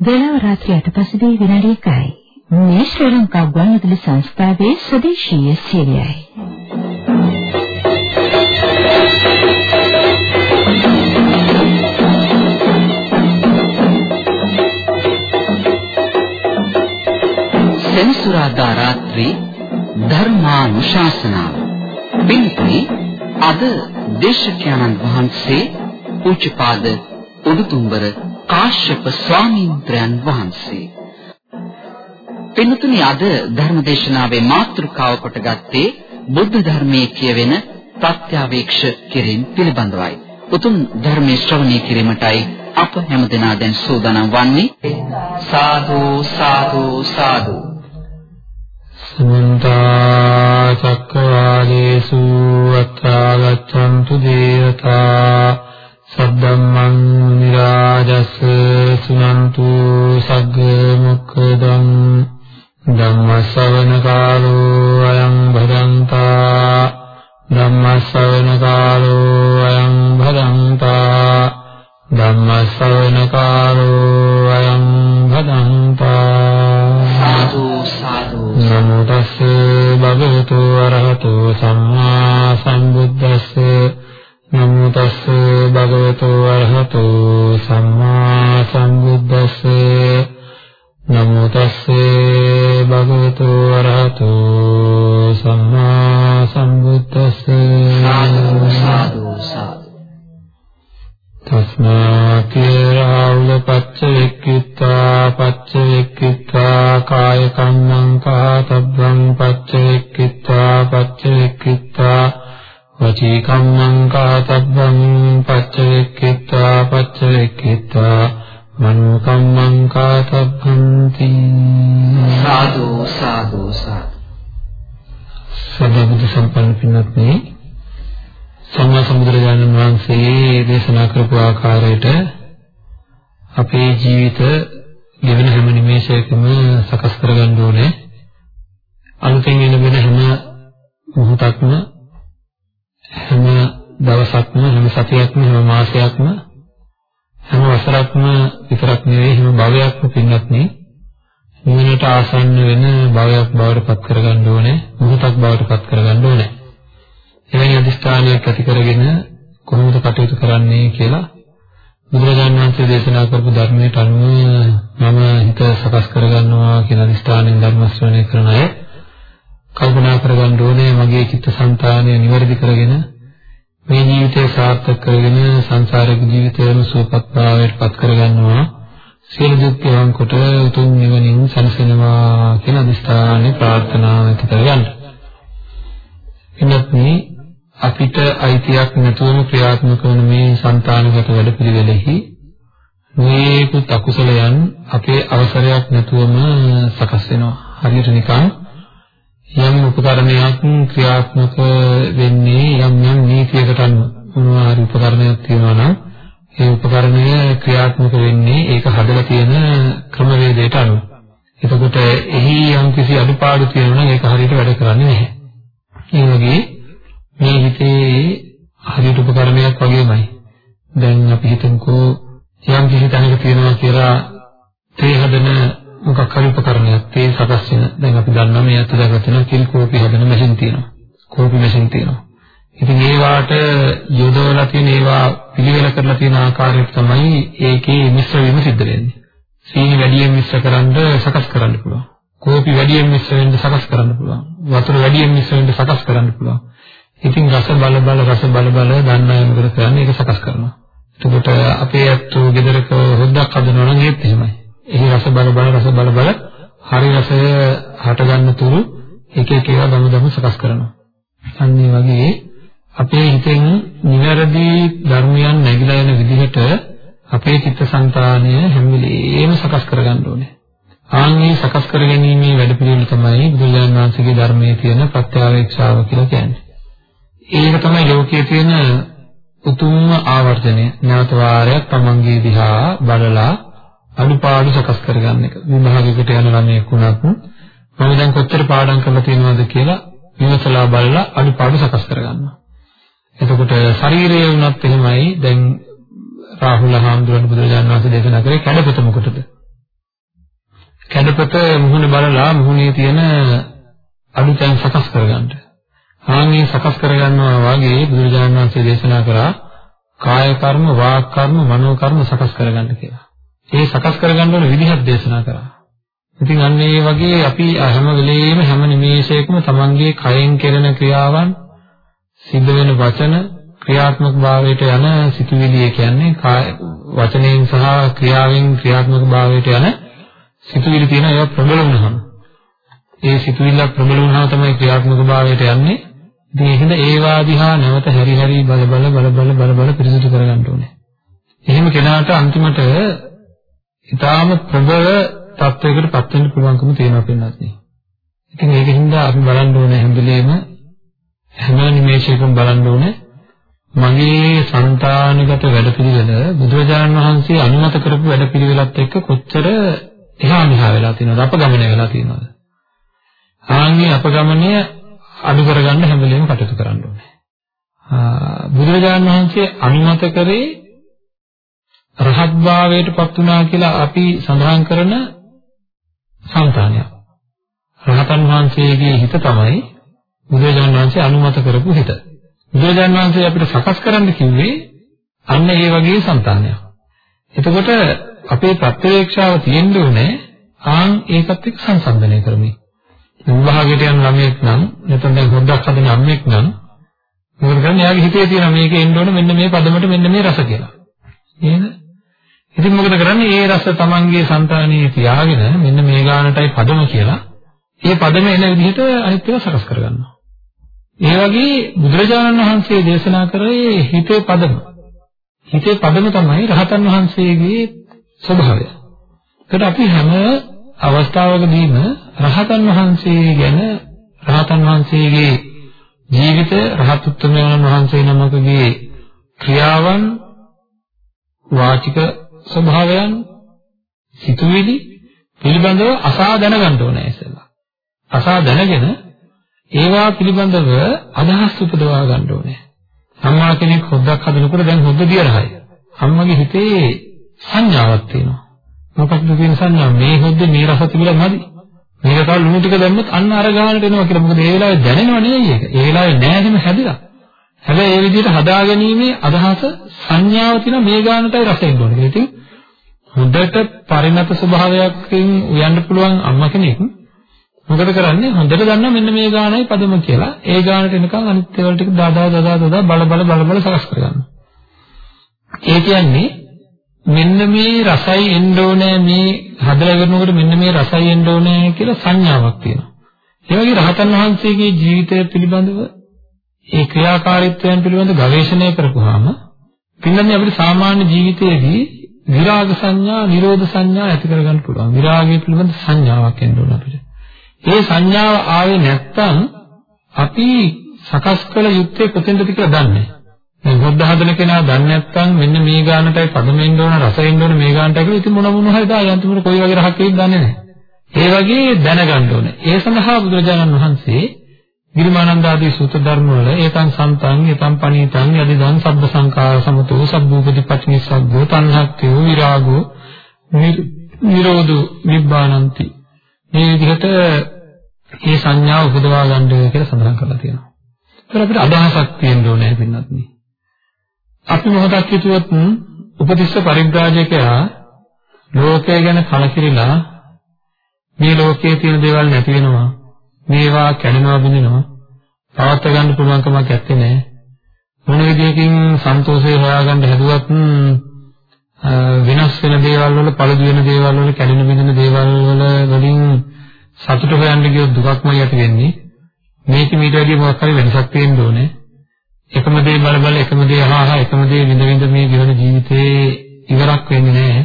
12 රාත්‍රියට පසුදී විනාඩි 1යි. මේ ශ්‍රී ලංකා ගුවන්විදුලි සංස්ථාවේ ස්වදේශීය සේවයයි. සෙනසුරාදා රාත්‍රී ධර්මානුශාසනාව. පින්තුනි අද දේශකයන්න් වහන්සේ පූජ්‍යපාද උඩුතුම්බර කාශ්‍යප ස්වාමීන්ද්‍රයන් වහන්සේ. පින්තුනි අද ධර්මදේශනාවේ මාතෘකාව කොට ගත්තේ බුද්ධ ධර්මයේ කියවෙන ප්‍රත්‍යවේක්ෂ කිරීම පිළිබඳවයි. උතුම් ධර්මයේ ශ්‍රවණය කිරීමටයි අප හැමදෙනා දැන් සූදානම් වන්නේ. සාදු සාදු සාදු සමන්ත චක්කවාලේසු අත්‍රා ගච්ඡන්තු දේවතා සද්දම්මං නිරාජස් සුනන්තු සග්ග මොක්ඛදං ධම්ම ශ්‍රවණ කාලෝ අයං භදන්තා ධම්ම ශ්‍රවණ කාලෝ අයං භදන්තා ධම්ම ශ්‍රවණ කාලෝ අයං භදන්තා සාදු සාදු. නමෝ තස්ස ආසන්න වෙන භවයක් බවට පත් කරගන්න ඕනේ. මොහොතක් බවට පත් කරගන්න ඕනේ. එවැනි අදිස්ථානයක් ඇති කරගෙන කොහොමද කටයුතු කරන්නේ කියලා බුදුරජාණන් වහන්සේ දේශනා කරපු ධර්මයට අනුව මම හිත සකස් කරගන්නවා කියන අදිස්ථානයෙන් ධර්ම ශ්‍රවණය කරන අය කල්පනා කරගන්න ඕනේ මගේ චිත්තසංතානය નિවැරදි කරගෙන මේ ජීවිතය සාර්ථක කරගෙන සංසාරික ජීවිතයම සුවපත් භාවයට පත් කරගන්නවා. සියලු දුක් පිරවන් කොට උතුම් නිවනින් සැනසෙනවා කියන අදිස්ථානේ ප්‍රාර්ථනා කරගන්න. එනත් මේ අපිට අයිතියක් නැතුවම ක්‍රියාත්මක වන මේ సంతాනගත වැඩපිළිවෙලෙහි මේකුත් අකුසලයන් අපේ අවසරයක් නැතුවම සකස් වෙනවා. හරියට නිකන් යම් උපකරණයක් ක්‍රියාත්මක වෙන්නේ යම් යම් නීතියකට අනුව මොනවා හරි උපකරණයක් තියෙනවා නම් ඒ උපකරණය ක්‍රියාත්මක වෙන්නේ ඒක හදලා තියෙන ක්‍රමවේදයට අනුව. එතකොට එහි යම් කිසි අඩුපාඩු තියෙනවා නම් ඒක හරියට වැඩ කරන්නේ නැහැ. ඒ වගේ මේ හිතේ හරියට උපකරණයක් වගේමයි. දැන් අපි හිතමුකෝ යම් කිසි තැනක තියෙනවා කියලා තේ හදන මොකක් හරි උපකරණයක් තේ සකස් වෙන දැන් අපි දන්නවා මේ අත දැකලා තියෙන කිල් කෝපි හදන මැෂින් තියෙනවා කෝපි මැෂින් තියෙනවා ඉතින් ඒ වාට යොදවලා තියෙන ඒවා පිළිවෙල කරලා තියෙන ආකාරය තමයි ඒකේ මිශ්‍ර වීම සිද්ධ වෙන්නේ. සීනි වැඩියෙන් මිශ්‍ර කරන්න සකස් කරන්න පුළුවන්. කෝපි වැඩියෙන් මිශ්‍ර වෙන්න සකස් කරන්න පුළුවන්. වතුර වැඩියෙන් මිශ්‍ර වෙන්න සකස් කරන්න පුළුවන්. ඉතින් රස බල බල රස බල බල දන්න අය මොකද කරන්නේ? ඒක සකස් කරනවා. එතකොට අපේ ඇත්තෝ ගෙදරක හොද්දක් හදනවා නම් ඒත් එහෙමයි. එහි රස බල බල රස බල බල හරි රසය හට ගන්න තුරු එක එක ඒවා දම දම සකස් කරනවා. අන්න වගේ අපේ හිතෙන් නිවැරදි ධර්මයන් නැగిලා යන විදිහට අපේ චිත්තසංතානය හැම වෙලේම සකස් කරගන්න ඕනේ. ආන්ගේ සකස් කරගැනීමේ වැඩපිළිවෙල තමයි බුදුරජාණන් වහන්සේගේ ධර්මයේ තියෙන ප්‍රත්‍යාවේක්ෂාව කියලා කියන්නේ. ඒක තමයි ලෝකයේ තියෙන උතුම්ම ආවර්ජනය. නැවත වාරයක් තමන්ගේ දිහා බලලා අනුපාඩු සකස් කරගන්න එක. විභාගයකට යන ළමයෙක් වුණත් මම දැන් කොච්චර පාඩම් කරලා තියෙනවද කියලා විමසලා බලලා අනුපාඩු සකස් කරගන්නවා. එතකොට ශරීරය වුණත් එහෙමයි දැන් රාහුල හාමුදුරන් බුදුරජාණන් වහන්සේ දේශනා කරේ කැඩපත මොකටද? කැඩපත මුහුණ බලලා මුහුණේ තියෙන අඩුතැන් සකස් කරගන්න. ආන්ගේ සකස් කරගන්නවා වගේ බුදුරජාණන් වහන්සේ දේශනා කරා කාය කර්ම, වාක් කර්ම, මනෝ කර්ම සකස් කරගන්න කියලා. ඒ සකස් කරගන්න ඕන විදිහක් දේශනා කරා. ඉතින් අන්න ඒ වගේ අපි හැම වෙලෙම හැම නිමේෂයකම තමන්ගේ කයෙන් කෙරෙන ක්‍රියාවන් සිද්ධ වෙන වචන ක්‍රියාත්මක භාවයට යන සිතුවිලි කියන්නේ වචනයෙන් සහ ක්‍රියාවෙන් ක්‍රියාත්මක භාවයට යන සිතුවිලි තියෙන ඒවා ප්‍රබල වුණාම ඒ සිතුවිල්ලක් ප්‍රබල වුණාම තමයි ක්‍රියාත්මක භාවයට යන්නේ. ඉතින් ඒකද ඒවා දිහා නැවත හැරි හැරි බල බල බල බල බල බල පිරිසිදු කරගන්න ඕනේ. එහෙම කෙනාට අන්තිමට ඊටාම ප්‍රබල තත්වයකට පත් වෙන්න පුළුවන්කම තියෙනවා පින්නත් නේ. ඉතින් ඒකින්ද අපි බලන්න ඕනේ හැමදෙලේම හැම නිමේෂයකම බලන්න ඕනේ. මගේ సంతානගත වැඩපිළිවෙල බුදුරජාණන් වහන්සේ අනුමත කරපු වැඩපිළිවෙලත් එක්ක කොච්චර එහා මෙහා වෙලා තියෙනවද? අපගමනය වෙලා තියෙනවද? ආන්ගේ අපගමනය අඩු කරගන්න හැම වෙලෙම කටයුතු කරන්න ඕනේ. බුදුරජාණන් වහන්සේ අනුමත කරේ රහත් භාවයට පත් වුණා කියලා අපි සඳහන් කරන సంతානය රහතන් වහන්සේගේ හිත තමයි බුදුරජාණන් වහන්සේ අනුමත කරපු හිත. බුදුරජාණන් වහන්සේ අපිට සකස් කරන්න කිව්වේ අන්න ඒ වගේ సంతානයක්. එතකොට අපේ ප්‍රත්‍යවේක්ෂාව තියෙන්න ඕනේ ආන් ඒකත් එක්ක සංසන්දනය කරමින්. විභාගයට යන ළමයෙක් නම් නැත්නම් දැන් ගොඩක් හදන අම්මෙක් නම් මොකද කරන්නේ? එයාගේ හිතේ තියෙන මේක එන්න ඕන මෙන්න මේ පදමට මෙන්න මේ රස කියලා. නේද? ඉතින් මොකද කරන්නේ? ඒ රස තමන්ගේ సంతානයේ තියාගෙන මෙන්න මේ ගානටයි පදම කියලා ඒ පදම එන විදිහට අනිත් ඒවා සකස් කරගන්නවා. ඒ වගේ බුදුරජාණන් වහන්සේ දේශනා කරේ හිතේ පදම. හිතේ පදම තමයි රහතන් වහන්සේගේ ස්වභාවය. ඒකට අපි හැම අවස්ථාවකදීම රහතන් වහන්සේ ගැන රහතන් වහන්සේගේ ජීවිතය රහත් උත්තමයන් වහන්සේ නමකගේ ක්‍රියාවන් වාචික ස්වභාවයන් සිතුවිලි පිළිබඳව අසා දැනගන්න ඕනේ ඉස්සෙල්ලා. අසා දැනගෙන ඒවා පිළිබඳව අදහස් උපදවා ගන්න ඕනේ. අම්මා කෙනෙක් හොද්දක් හදනකොට දැන් හොද්ද දියරහයි. අම්මගේ හිතේ සංඥාවක් තියෙනවා. මොකක්ද කියන සංඥාව? මේ හොද්ද මේ රස තිබුණා නැති. මේක තව ලුණු ටික දැම්මොත් අන්න අර ගානට එනවා කියලා. මොකද ඒ වෙලාවේ දැනෙනව නෙවෙයි ඒක. ඒ වෙලාවේ නෑදෙම හැදිලා. හැබැයි ඒ විදිහට හදාගැනීමේ අදහස සංඥාව තියෙන මේ ගානටයි රස එන්න ඕනේ. ඉතින් හොඳට පරිණත ස්වභාවයකින් උයන්න පුළුවන් අම්මා කෙනෙක් මොකද කරන්නේ හොඳට දන්නා මෙන්න මේ ගානයි පදම කියලා. ඒ ගානට එනකන් අනිත් ඒවා ටික දාදා දාදා දාදා බල බල බල බල සකස් කරගන්නවා. ඒ කියන්නේ මෙන්න මේ රසයි එන්න ඕනේ මේ හදලා ඉවරනකොට මෙන්න මේ රසයි එන්න ඕනේ කියලා සංඥාවක් තියෙනවා. ඒ වගේ රහතන් වහන්සේගේ ජීවිතය පිළිබඳව ඒ ක්‍රියාකාරීත්වයන් පිළිබඳව ගවේෂණය කරපුවාම පින්නන්නේ අපිට සාමාන්‍ය ජීවිතයේදී විරාග සංඥා, නිරෝධ සංඥා ඇති කරගන්න පුළුවන්. විරාගය පිළිබඳ සංඥාවක් එන්න ඕන අපිට. ඒ සංඥාව ආවේ නැත්තම් අපි සකස් කළ යුත්තේ කොතෙන්ද කියලා දන්නේ නැහැ. දැන් බුද්ධ හදන කෙනා දන්නේ නැත්නම් මෙන්න මේ ගානටයි පදමෙන්න ඕන රසෙන්න ඕන මේ ගානටයි කියලා ඉතින් මොන මොන හරි දායි අන්තිමට කොයි වගේ රහක් වෙයිද දන්නේ නැහැ. ඒ වගේ දැනගන්න ඕනේ. ඒ සඳහා බුදුරජාණන් වහන්සේ ගිරිමානන්ද ආදී සූත්‍ර ධර්ම වල ඒතං සම්තං ඒතං පණීතං යදිදං සබ්බ සංඛාර සමතෝ සබ්බූපදීපච්චනිස්සග්ගෝ තණ්හක්ඛයෝ විරාගෝ නිරෝධෝ නිබ්බානಂತಿ මේ විදිහට මේ සංඥාව උපදවා ගන්න කියලා සඳහන් කරලා තියෙනවා. ඒතර අපිට අදහසක් තියෙන්න ඕනේ පින්නත් නේ. අපි මොහොතක් හිතුවොත් උපතිස්ස පරිබ්‍රාජකයා ලෝකය ගැන කලකිරිලා මේ ලෝකයේ තියෙන දේවල් නැති වෙනවා. මේවා කැඩෙනවා බිඳෙනවා. පවත් ගන්න පුළුවන් කමක් නැත්තේ නෑ. මොන විදියකින් සන්තෝෂය හොයාගන්න හැදුවත් වෙනස් වෙන දේවල් වල පළදු වෙන දේවල් වල කැඩෙන බිඳෙන දේවල් වල වලින් සතුට හොයන්න ගියොත් දුකක්මයි ඇති වෙන්නේ. මේක මීට වැඩිය මොකක් හරි වෙනසක් තියෙන්න ඕනේ. එකම දේ බල බල එකම දේ අහහා එකම දේ විඳ විඳ මේ ජීවන ජීවිතේ ඉවරක් වෙන්නේ නැහැ.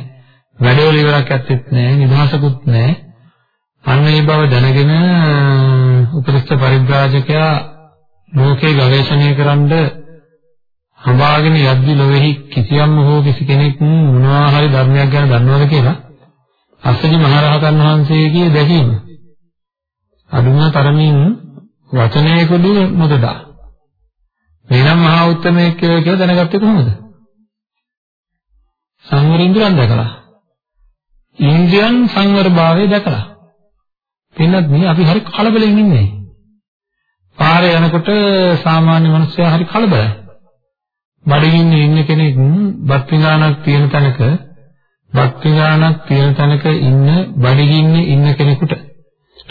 වැඩවල ඉවරක් ඇත්තෙත් නැහැ, නිදහසකුත් නැහැ. අන්න ඒ බව දැනගෙන උපරිස්ත පරිබ්‍රාජකයා ලෝකේ ගවේෂණය කරන්ඩ හඹාගෙන යද්දි ලොවේහි කිසියම් හෝ කිසි කෙනෙක් මොනවා හරි ධර්මයක් ගැන දන්නවද කියලා අස්සජි මහරහතන් වහන්සේගේ දැකීම අදුම තරමින් වචනයකදී මොකදා වෙනම් මහා උත්තමයෙක් කියලා දැනගත්තේ කොහොමද සංවරින්ද්‍රයන් දැකලා ඉන්ද්‍රියන් සංවරභාවය දැකලා. පින්නත් මේ අපි හරි කලබලෙන් ඉන්නේ. පාරේ යනකොට සාමාන්‍ය මිනිස්සයා හරි කලබලයි. බඩගින්න ඉන්න කෙනෙක් බත් විඳානක් තියෙන තැනක බත් විඳානක් තියෙන තැනක ඉන්න බඩගින්න ඉන්න කෙනෙකුට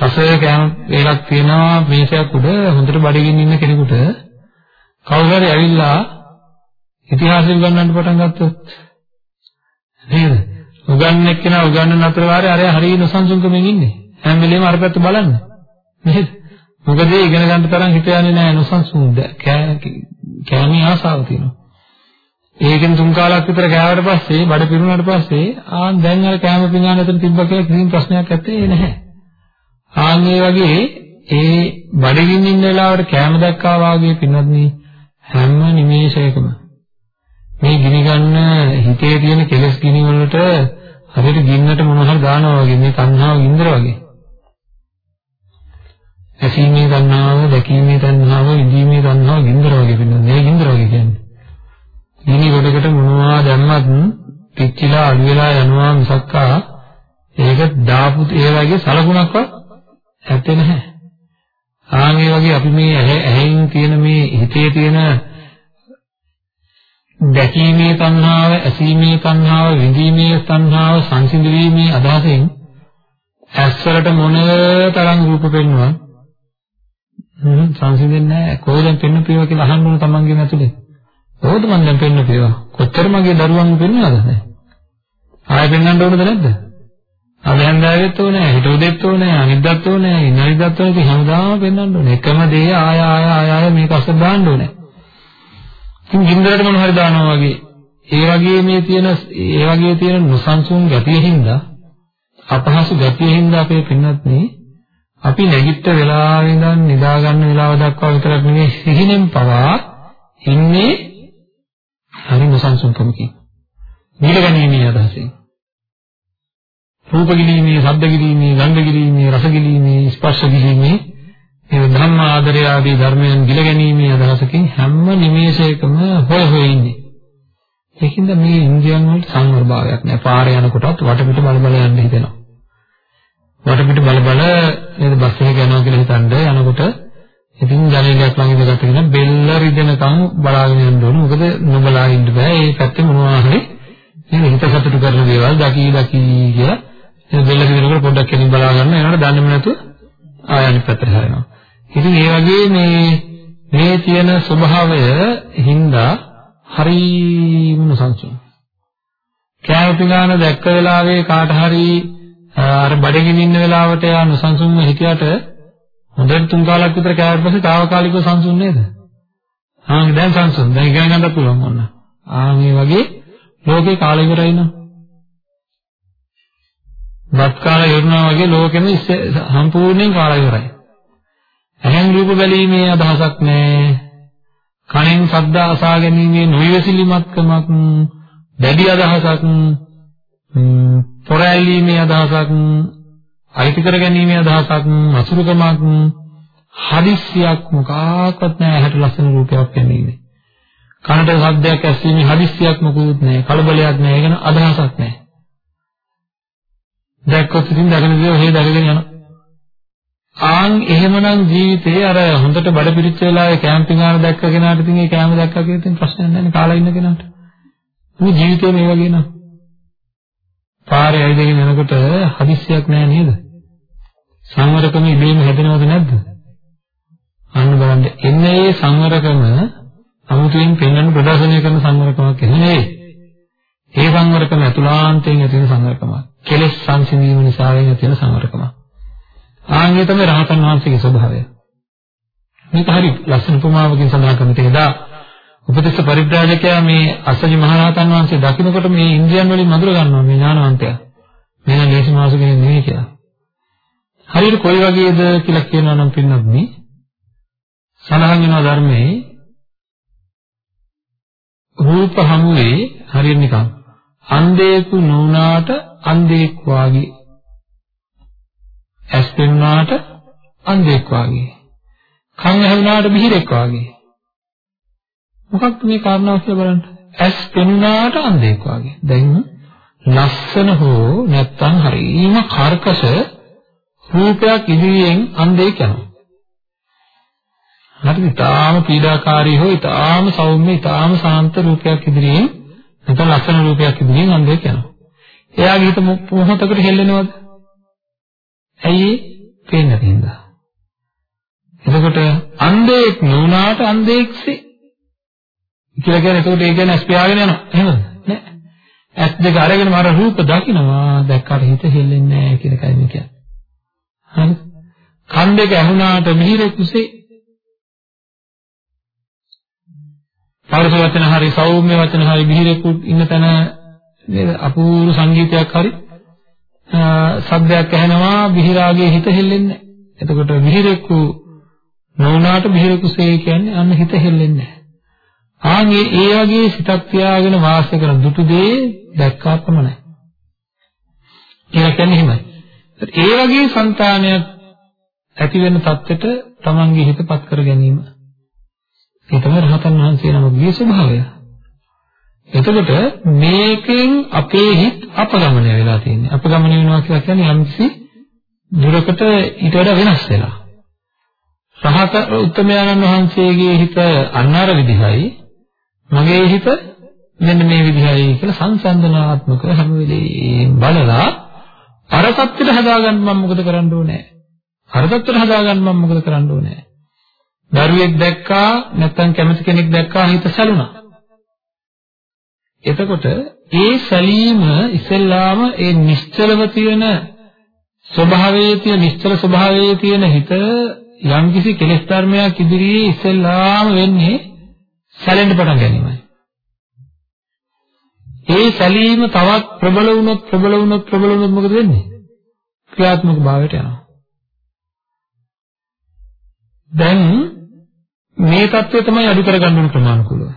රසය කෑම වේලක් තියෙනවා මේසයක් උඩ හොඳට බඩගින්න ඉන්න කෙනෙකුට කවුරු හරි ඇවිල්ලා ඉතිහාසය උගන්වන්න පටන් ගත්තොත් නේද? උගන්වන්න එක්කෙනා උගන්වන අතර වාරේ අර හරිය නොසන්සුන්කමෙන් ඉන්නේ. හැම වෙලේම අර පැත්ත බලන්න. නේද? මොකද ඒ ඉගෙන ගන්න තරම් හිත යන්නේ නැහැ නොසන්සුන් කෑමේ ආසාව තියෙනවා. ඒකෙන් තුන් කාලක් විතර කෑවට පස්සේ බඩ පිරුණාට පස්සේ ආන් දැන් අර කෑම පිඟාන අතර තිබ්බ කියලා කිසිම ප්‍රශ්නයක් ඇත්තේ නැහැ. ආන් ඒ වගේ ඒ බඩගින්න ඉන්න වෙලාවට කෑම දැක්කා වාගේ පින්වත්නි හැම නිමේෂයකම මේ ගිනි ගන්න හිතේ තියෙන කෙලෙස් ගිනි වලට හරියට ගින්නට මොන හරි දානවා වගේ මේ තණ්හාව ගින්දර වගේ. ඇසීමේ තණ්හාව, දැකීමේ තණ්හාව, විඳීමේ තණ්හාව ගින්දර වගේ වෙනවා. මේ ගින්දර වගේ කියන්නේ. ගිනි ගොඩකට මොනවා දැම්මත් පිච්චිලා අළු වෙලා යනවා මිසක්කා ඒක දාපු ඒ වගේ සලකුණක්වත් ඇත්තේ නැහැ. ආන් ඒ වගේ අපි මේ ඇහෙන් තියෙන මේ හිතේ තියෙන දැකීමේ තණ්හාව, ඇසීමේ තණ්හාව, විඳීමේ තණ්හාව, සංසිඳීමේ අදහසෙන් ඇස්වලට මොන තරම් රූප පෙන්වනවා හ්ම් සංසිඳෙන්නේ නැහැ. කොහෙන්ද පෙන්න පියව කියලා අහන්න ඕන තමන්ගේ ඇතුලේ. කොහොමද මම දැන් පෙන්න පියව? කොච්චර මගේ දරුවන් පෙන්නනවද දැන්? ආයෙ පෙන්වන්න ඕනද නැද්ද? අද හන්දාවෙත් ඕනේ, හිත උදෙත් ඕනේ, අනිද්දාත් ඕනේ, ඉන්නරිද්දාත් ඕනේ, ඉතින් හැමදාම පෙන්වන්න ඕනේ. එකම දේ ආය ආය ආය ආය මේක අස්සට දාන්න ඕනේ. ඉතින් ගින්දරට මොන හරි දානවා වගේ. ඒ වගේ මේ තියෙන ඒ වගේ තියෙන නොසන්සුන් ගතියින්ද අපහසු ගතියින්ද අපේ පින්නත් නේ අපි නැගිට වෙලාවෙ ඉඳන් නිදා ගන්න වෙලාව දක්වා විතරක් නෙවෙයි සිහිනෙන් පවා ඉන්නේ හරි නොසන්සුන්කමකින්. නිලගැනීමේ අදහසින්. රූප ගිලීමේ, ශබ්ද ගිලීමේ, ගන්ධ ගිලීමේ, රස ගිලීමේ, ස්පර්ශ ගිලීමේ මේ ධර්ම ආදරය ආදී ධර්මයන් ගිල ගැනීමේ අදහසකින් හැම නිමේෂයකම හොය හොය ඉන්නේ. ඒකින්ද මේ ඉන්ද්‍රියන් වල සංවර භාවයක් නැහැ. පාරේ යනකොටත් වටපිට බල බල යන්න හිතෙනවා. වටපිට බල බල නේද බස් එකක යනවා කියලා හිතනද යනකොට ඉතින් ජනේලයක් ළඟ ඉඳගත්ගෙන බෙල්ල රිදෙනකම් බලාගෙන යන්න ඕන. මොකද නොබලා ඉන්න බෑ. ඒ පැත්තේ මොනවා හරි නේද හිත සතුටු කරන දේවල් දකි දකි කියලා බෙල්ල රිදෙනකොට පොඩ්ඩක් කෙලින් බලා ගන්න. එනකොට දන්නේම නැතුව ආයනික පැත්තට හැරෙනවා. ඉතින් ඒ වගේ මේ මේ තියෙන ස්වභාවය හින්දා හරිම සංසුන්. කෑමපිගාන දැක්ක වෙලාවේ කාට හරි අර බඩගින්න ඉන්න වෙලාවට යා නොසන්සුන්ව හිටියට හොඳට තුන් කාලක් විතර කෑවට පස්සේ తాවකාලිකව සංසුන් නේද? ආ දැන් සංසුන්. දැන් ඉගෙන ගන්නත් පුළුවන් ඔන්න. ආ මේ වගේ ලෝකේ කාලය ඉවරයි නෝ. වත් කාලය ඉවරනවා වගේ ලෝකෙම සම්පූර්ණයෙන් කාලය ඉවරයි. ඇහෙන් රූප බැලීමේ අදහසක් නැහැ. කනෙන් ශබ්ද අසා ගැනීමේ නොයසිලිමත්කමක්, දැඩි අදහසක්, පොරැල්ලීමේ අදහසක්, අයිති කර ගැනීමේ අදහසක්, අසුරුකමක්, හදිස්සියක් මොකක්වත් නැහැ. ඇහැට ලස්සන රූපයක් පෙනෙන්නේ. කනට ශබ්දයක් ඇසීමේ හදිස්සියක් මොකුත් නැහැ. කලබලයක් නැහැ. ඒක අදහසක් නැහැ. දැක්කොත් ඉතින් දැකන දේ ඔහේ දැකගෙන යනවා. ආන් එහෙමනම් ජීවිතේ අර හොඳට බඩ පිරිච්ච වෙලාවේ කැම්පින් ආන දැක්ක කෙනාට ඉතින් ඒ කැම දැක්කා කියලා ඉතින් ප්‍රශ්නයක් නැහැ නේ කාලා ඉන්න කෙනාට. මේ ජීවිතේ මේ වගේ නෝ. පාරේ ඇවිදගෙන යනකොට හදිස්සියක් නැහැ නේද? සංවරකම ඉබේම හැදෙනවද නැද්ද? අන්න බලන්න එන්නේ මේ සංවරකම අමුතුවෙන් පෙන්වන්න ප්‍රදර්ශනය කරන සංවරකමක් නෙවෙයි. ඒ සංවරකම අතුලාන්තයෙන් ඇති වෙන සංවරකමක්. කෙලෙස් සංසිඳීම නිසා වෙන ඇති වෙන සංවරකමක්. ආන්ගේ තමයි රහතන් වහන්සේගේ ස්වභාවය. මේක හරි ලස්සන උපමාවකින් සඳහන් කරන තේදා උපදේශ පරිබ්‍රාජකයා මේ අසජි මහරහතන් වහන්සේ දකින්නකොට මේ ඉන්ද්‍රියන් වලින් මధుර ගන්නවා මේ ඥානවන්තයා. මේ ලේසි මාසුකෙනෙක් නෙවෙයි කියලා. හරියට කොයි වගේද කියලා කියනවා නම් පින්නත් මේ සඳහන් වෙනවා ධර්මයේ රූප හමුවේ හරියට නිකන් අන්ධයෙකු නොවුනාට අන්ධයෙක් වාගේ ඇස් පෙන්නාට අන්ධෙක් වාගේ. කන් ඇහුණාට බිහිරෙක් වාගේ. මොකක්ද මේ කාරණාව කියලා බලන්න. ඇස් පෙනුනාට අන්ධෙක් වාගේ. දැන් ලස්සන හෝ නැත්තම් හරීම කර්කශ රූපයක් ඉදිරියෙන් අන්ධයෙක් යනවා. හරි ඉතාලම පීඩාකාරී හෝ ඉතාලම සෞම්‍ය ඉතාලම සාන්ත රූපයක් ඉදිරියෙන් නැත්නම් ලස්සන රූපයක් ඉදිරියෙන් අන්ධයෙක් යනවා. එයාගේ හිත මොහොතකට හෙල්ලෙනවද? ඇයි පේන්න තියෙනවා. එතකොට අන්ධයෙක් නුනාට අන්ධයෙක්සේ කියලා කියන්නේ එතකොට ඒ කියන්නේ ස්පියාගෙන යනවා. එහෙමද? නෑ. ඇස් දෙක අරගෙන මර රූප දකින්නවා දැක්කට හිත හෙල්ලෙන්නේ නැහැ කියන එකයි මේ කියන්නේ. හරි. කන් දෙක ඇහුණාට මිහිර කුසේ පරස වචන හරි සෞම්‍ය වචන හරි මිහිරෙකුත් ඉන්න තැන නේද? අපූර්ව සංගීතයක් හරි සද්දයක් ඇහෙනවා විහිරාගේ හිත හෙල්ලෙන්නේ එතකොට විහිරෙකු නොවුනාට විහිරෙකුසේ කියන්නේ අන්න හිත හෙල්ලෙන්නේ ආන්ගේ ඒ වගේ සිතක් තියාගෙන වාසය කරන දුටු දේ දැක්කා පමණයි. ඒක කියන්නේ එහෙමයි. ඒ වගේ సంతානය ඇති වෙන தත්ත්වයට තමන්ගේ හිතපත් කර ගැනීම. ඒ තමයි රහතන් වහන්සේ නමගේ ස්වභාවය. එතකොට මේකෙන් අපේ හිත අපගමනය වෙලා තියෙන්නේ. අපගමනය වෙනවා කියලා කියන්නේ යම්කිසි දුරකට ඊට වඩා වෙනස් වෙලා. රහත උත්තමයන්න් වහන්සේගේ හිත අන්නාර විදිහයි මගේ හිත මෙන්න මේ විදිහයි කියලා සංසන්දනාත්මකව හැම වෙලේම බලලා අර தත්ත්වයට හදාගන්න මම මොකද කරන්න ඕනේ? අර தත්ත්වයට හදාගන්න මම මොකද කරන්න ඕනේ? දරුවෙක් දැක්කා නැත්නම් කැමති කෙනෙක් දැක්කා හිත සැලුණා. එතකොට ඒ සැලීම ඉස්සෙල්ලාම ඒ නිශ්චලව තියෙන ස්වභාවයේ තියෙන නිශ්චල ස්වභාවයේ තියෙන හිත යම්කිසි කෙලෙස් ධර්මයක් ඉදිරියේ ඉස්සෙල්ලාම වෙන්නේ සැලෙන්න පටන් ගැනීමයි. ඒ සැලීම තවත් ප්‍රබල වුණොත් ප්‍රබල වුණොත් ප්‍රබල වුණොත් මොකද වෙන්නේ? ක්‍රියාත්මක භාවයට යනවා. දැන් මේ தත්ත්වය තමයි අඩු කරගන්න ඕන ප්‍රමාණිකුලව.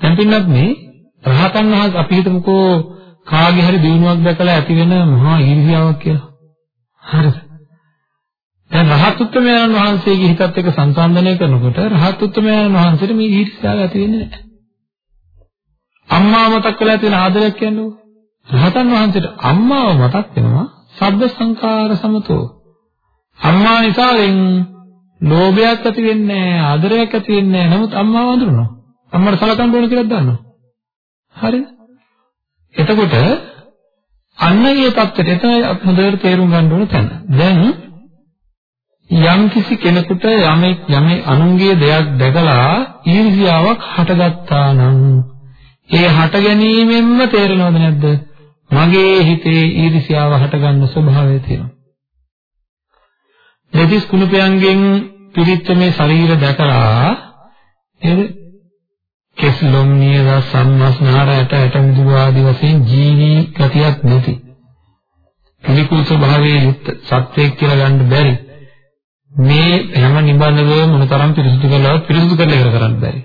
දැන් පින්නත් මේ රහතන් වහන්සේ අපි හිතමුකෝ කාගේ හරි දිනුවක් දැකලා ඇති වෙන මහා ඊර්ෂ්‍යාවක් කියලා. හරිද? දැන් රහත් උත්තමයන් වහන්සේගේ හිතත් එක්ක සංසන්දනය කරනකොට රහත් උත්තමයන් වහන්සේට මේ ඊර්ෂ්‍යාව ඇති වෙන්නේ නැහැ. අම්මා මතක් කරලා තියෙන ආදරයක් කියන්නේ රහතන් වහන්සේට අම්මාව මතක් වෙනවා සබ්බ සංඛාර සමතෝ. අම්මා නිසාවෙන් ලෝභයක් ඇති වෙන්නේ නැහැ, ආදරයක් ඇති වෙන්නේ නැහැ. නමුත් අම්මාව වඳුරනවා. අම්මට සලකන්න ඕන කියලා දන්නවා. හරිද? එතකොට අන්න ඒ தත්ත්වයට එතන හොඳට තේරුම් ගන්න ඕන තැන. දැන් යම් කිසි කෙනෙකුට යමෙක් යමේ අනුන්ගේ දෙයක් දැකලා ඊර්ෂ්‍යාවක් හටගත්තා නම් ඒ හට ගැනීමෙන්ම තේරෙනවද නැද්ද මගේ හිතේ ඊර්ෂ්‍යාව හටගන්න ස්වභාවය තියෙනවා දෙතිස් කුණපයන්ගෙන් පිරිච්ච මේ ශරීර දැකලා නේද කෙස්ලොම් නියද සම්මස්නාරයට ඇට මිදුළු ආදි වශයෙන් ජීවි ගතියක් නැති පිළිකුල් ස්වභාවයේ යුක්ත සත්‍යයක් කියලා ගන්න බැරි මේ හැම නිබඳව මොනතරම් පිරිසුදු කළාවත් පිරිසුදු කරලා ඉවර කරන්න බැරි.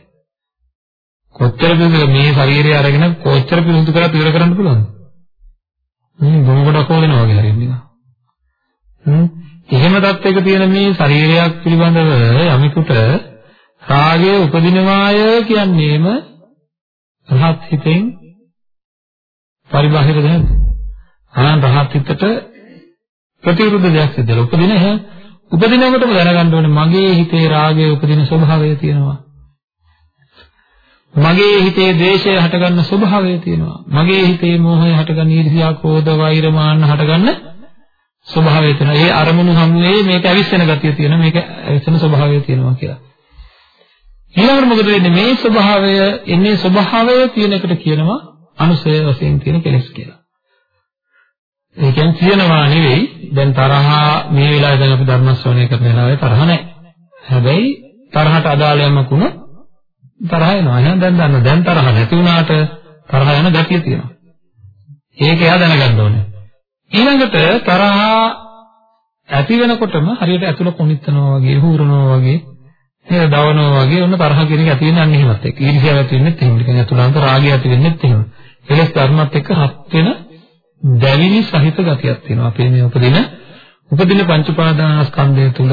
කොච්චර පිරිසුදු මේ ශරීරය අරගෙන කොච්චර පිරිසුදු කරලා ඉවර කරන්න පුළුවන්ද? මේ බොම ගොඩක් හොලනවා වගේ හරියට නිකන්. හ්ම් එහෙම තත්යක තියෙන මේ ශරීරයක් පිළිබඳව යමෙකුට රාගය උපදිනවාය කියන්නේම රහත් හිතෙන් පරිබාහිර දෙයක්. අනන්ත රහත් හිතට ප්‍රතිවිරුද්ධ දෙයක් සිද්ධ වෙලා උපදින එහෙම උපදිනකොටම දැනගන්න ඕනේ මගේ හිතේ රාගය උපදින ස්වභාවය තියෙනවා. මගේ හිතේ ද්වේෂය හටගන්න ස්වභාවය තියෙනවා. මගේ හිතේ මෝහය හටගන්න ඊර්ෂ්‍යා, ක්‍රෝධ, වෛර, මාන්න හටගන්න ස්වභාවය තියෙනවා. ඒ අරමුණු හැමුවේ මේක ඇවිස්සෙන ගතිය තියෙනවා. මේක ඇවිස්සෙන ස්වභාවය තියෙනවා කියලා. ඊළඟට මොකද වෙන්නේ? මේ ස්වභාවය එන්නේ ස්වභාවය තියෙන එකට කියනවා අනුසය වශයෙන් තියෙන කෙලෙස් කියලා. ඒ කියන්නේ කියනවා නෙවෙයි දැන් තරහා මේ වෙලාවේ දැන් අපි ධර්ම ශ්‍රවණය කරන වෙලාවේ තරහ නැහැ. හැබැයි තරහට අදාළ යමක් වුණොත් තරහ එනවා. එහෙනම් දැන් දන්න දැන් තරහ නැති වුණාට තරහ යන ගතිය තියෙනවා. ඒක එයා දැනගන්න ඕනේ. ඊළඟට තරහා ඇති වෙනකොටම හරියට ඇතුළ කොනිටනවා වගේ, හූරනවා වගේ, නේද දවනවා වගේ ඔන්න තරහ කියන එක ඇති වෙන්නේ අන්න එහෙමත් එක්ක. ඊර්ෂ්‍යාව ඇති වෙන්නේත් එහෙම. නිකන් ඇතුළාන්ත රාගය ඇති වෙන්නේත් එහෙම. එලෙස් ධර්මත් එක්ක හත් වෙන දැවිලි සහිත ගතියක් තියෙනවා. අපේ මේ උපදින උපදින පංච උපාදානස්කන්ධය තුල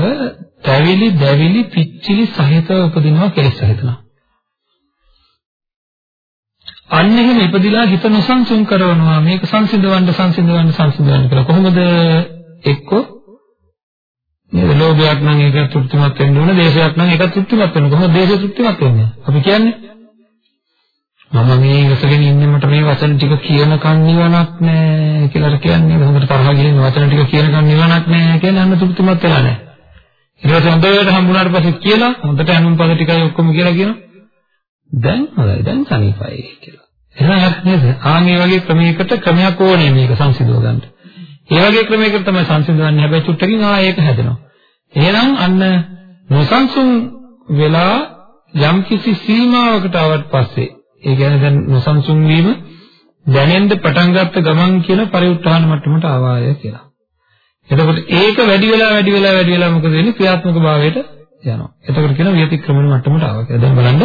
දැවිලි දැවිලි පිච්චිලි සහිතව උපදිනවා කෙලෙස් සහිතනවා. අන්න එහෙම ඉපදිලා හිත නොසන්සුන් කරනවා මේක සංසිඳවන්න සංසිඳවන්න සංසිඳවන්න කියලා කොහොමද එක්කෝ නේද ලෝභයක් නම් ඒක තෘප්තිමත් වෙන්න ඕන දේශයක් නම් ඒක තෘප්තිමත් වෙන්න කොහොමද දේශය තෘප්තිමත් වෙන්නේ? අපි කියන්නේ මම මේ ඉවසගෙන ඉන්නේ මට මේ වචන ටික කියනකන් නිවනක් නෑ කියලා කියන්නේ. හොඳට තරහ ගිහින් වචන ටික කියනකන් නිවනක් නෑ කියන්නේ අන්න තෘප්තිමත් වෙලා නෑ. ඊට පස්සේ හොඳට හම්බුනාට පස්සේ කියලා හොඳට අනුන් පද ටිකයි ඔක්කොම කියලා කියනවා. දැන් හොඳයි දැන් සනීපයි කියලා. එහෙනම් නේද? ආන් මේ වගේ ක්‍රමයකට ක්‍රමයක් ඕනේ මේක සංසිඳව ගන්න. ඒ වගේ ක්‍රමයකට තමයි සංසිඳවන්නේ හැබැයි චුට්ටකින් ආ ඒක හැදෙනවා එහෙනම් අන්න නොසන්සුන් වෙලා යම් කිසි සීමාවකට ආවට පස්සේ ඒ කියන්නේ දැන් නොසන්සුන් වීම දැනෙන්න පටන් ගත්ත ගමන් කියන පරිඋත්ථාන මට්ටමට ආවාය කියලා. එතකොට ඒක වැඩි වෙලා වැඩි වෙලා වැඩි වෙලා මොකද වෙන්නේ ක්‍රියාත්මක භාවයට යනවා. එතකොට කියන විතික්‍රමණ මට්ටමට ආවා කියලා. දැන් බලන්න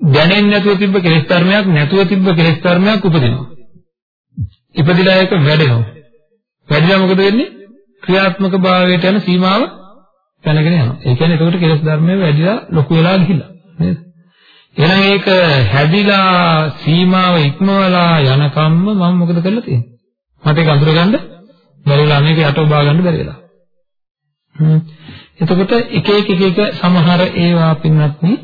දැනෙන්නේ නැතුව තිබ්බ කෙලෙස් ධර්මයක් නැතුව තිබ්බ කෙලෙස් ධර්මයක් උපදිනවා. ඉපදිලා ඒක වැඩෙනවා. වැඩිලා මොකද වෙන්නේ? ක්‍රියාත්මක භාවයට යන සීමාව පැනගෙන යනවා. ඒ කියන්නේ එතකොට කෙලෙස් ධර්මයේ වැඩිලා ලොකු වෙලා ගිහිල්ලා නේද? එහෙනම් ඒක හැදිලා සීමාව ඉක්මවලා යනකම්ම මම මොකද කරලා තියෙන්නේ? මට ඒක අඳුරගන්න බැරි වෙලා මේක යට ඔබා ගන්න බැරි වෙලා. හ්ම්. එතකොට එක එක එක එක සමහර ඒවා පින්වත්නි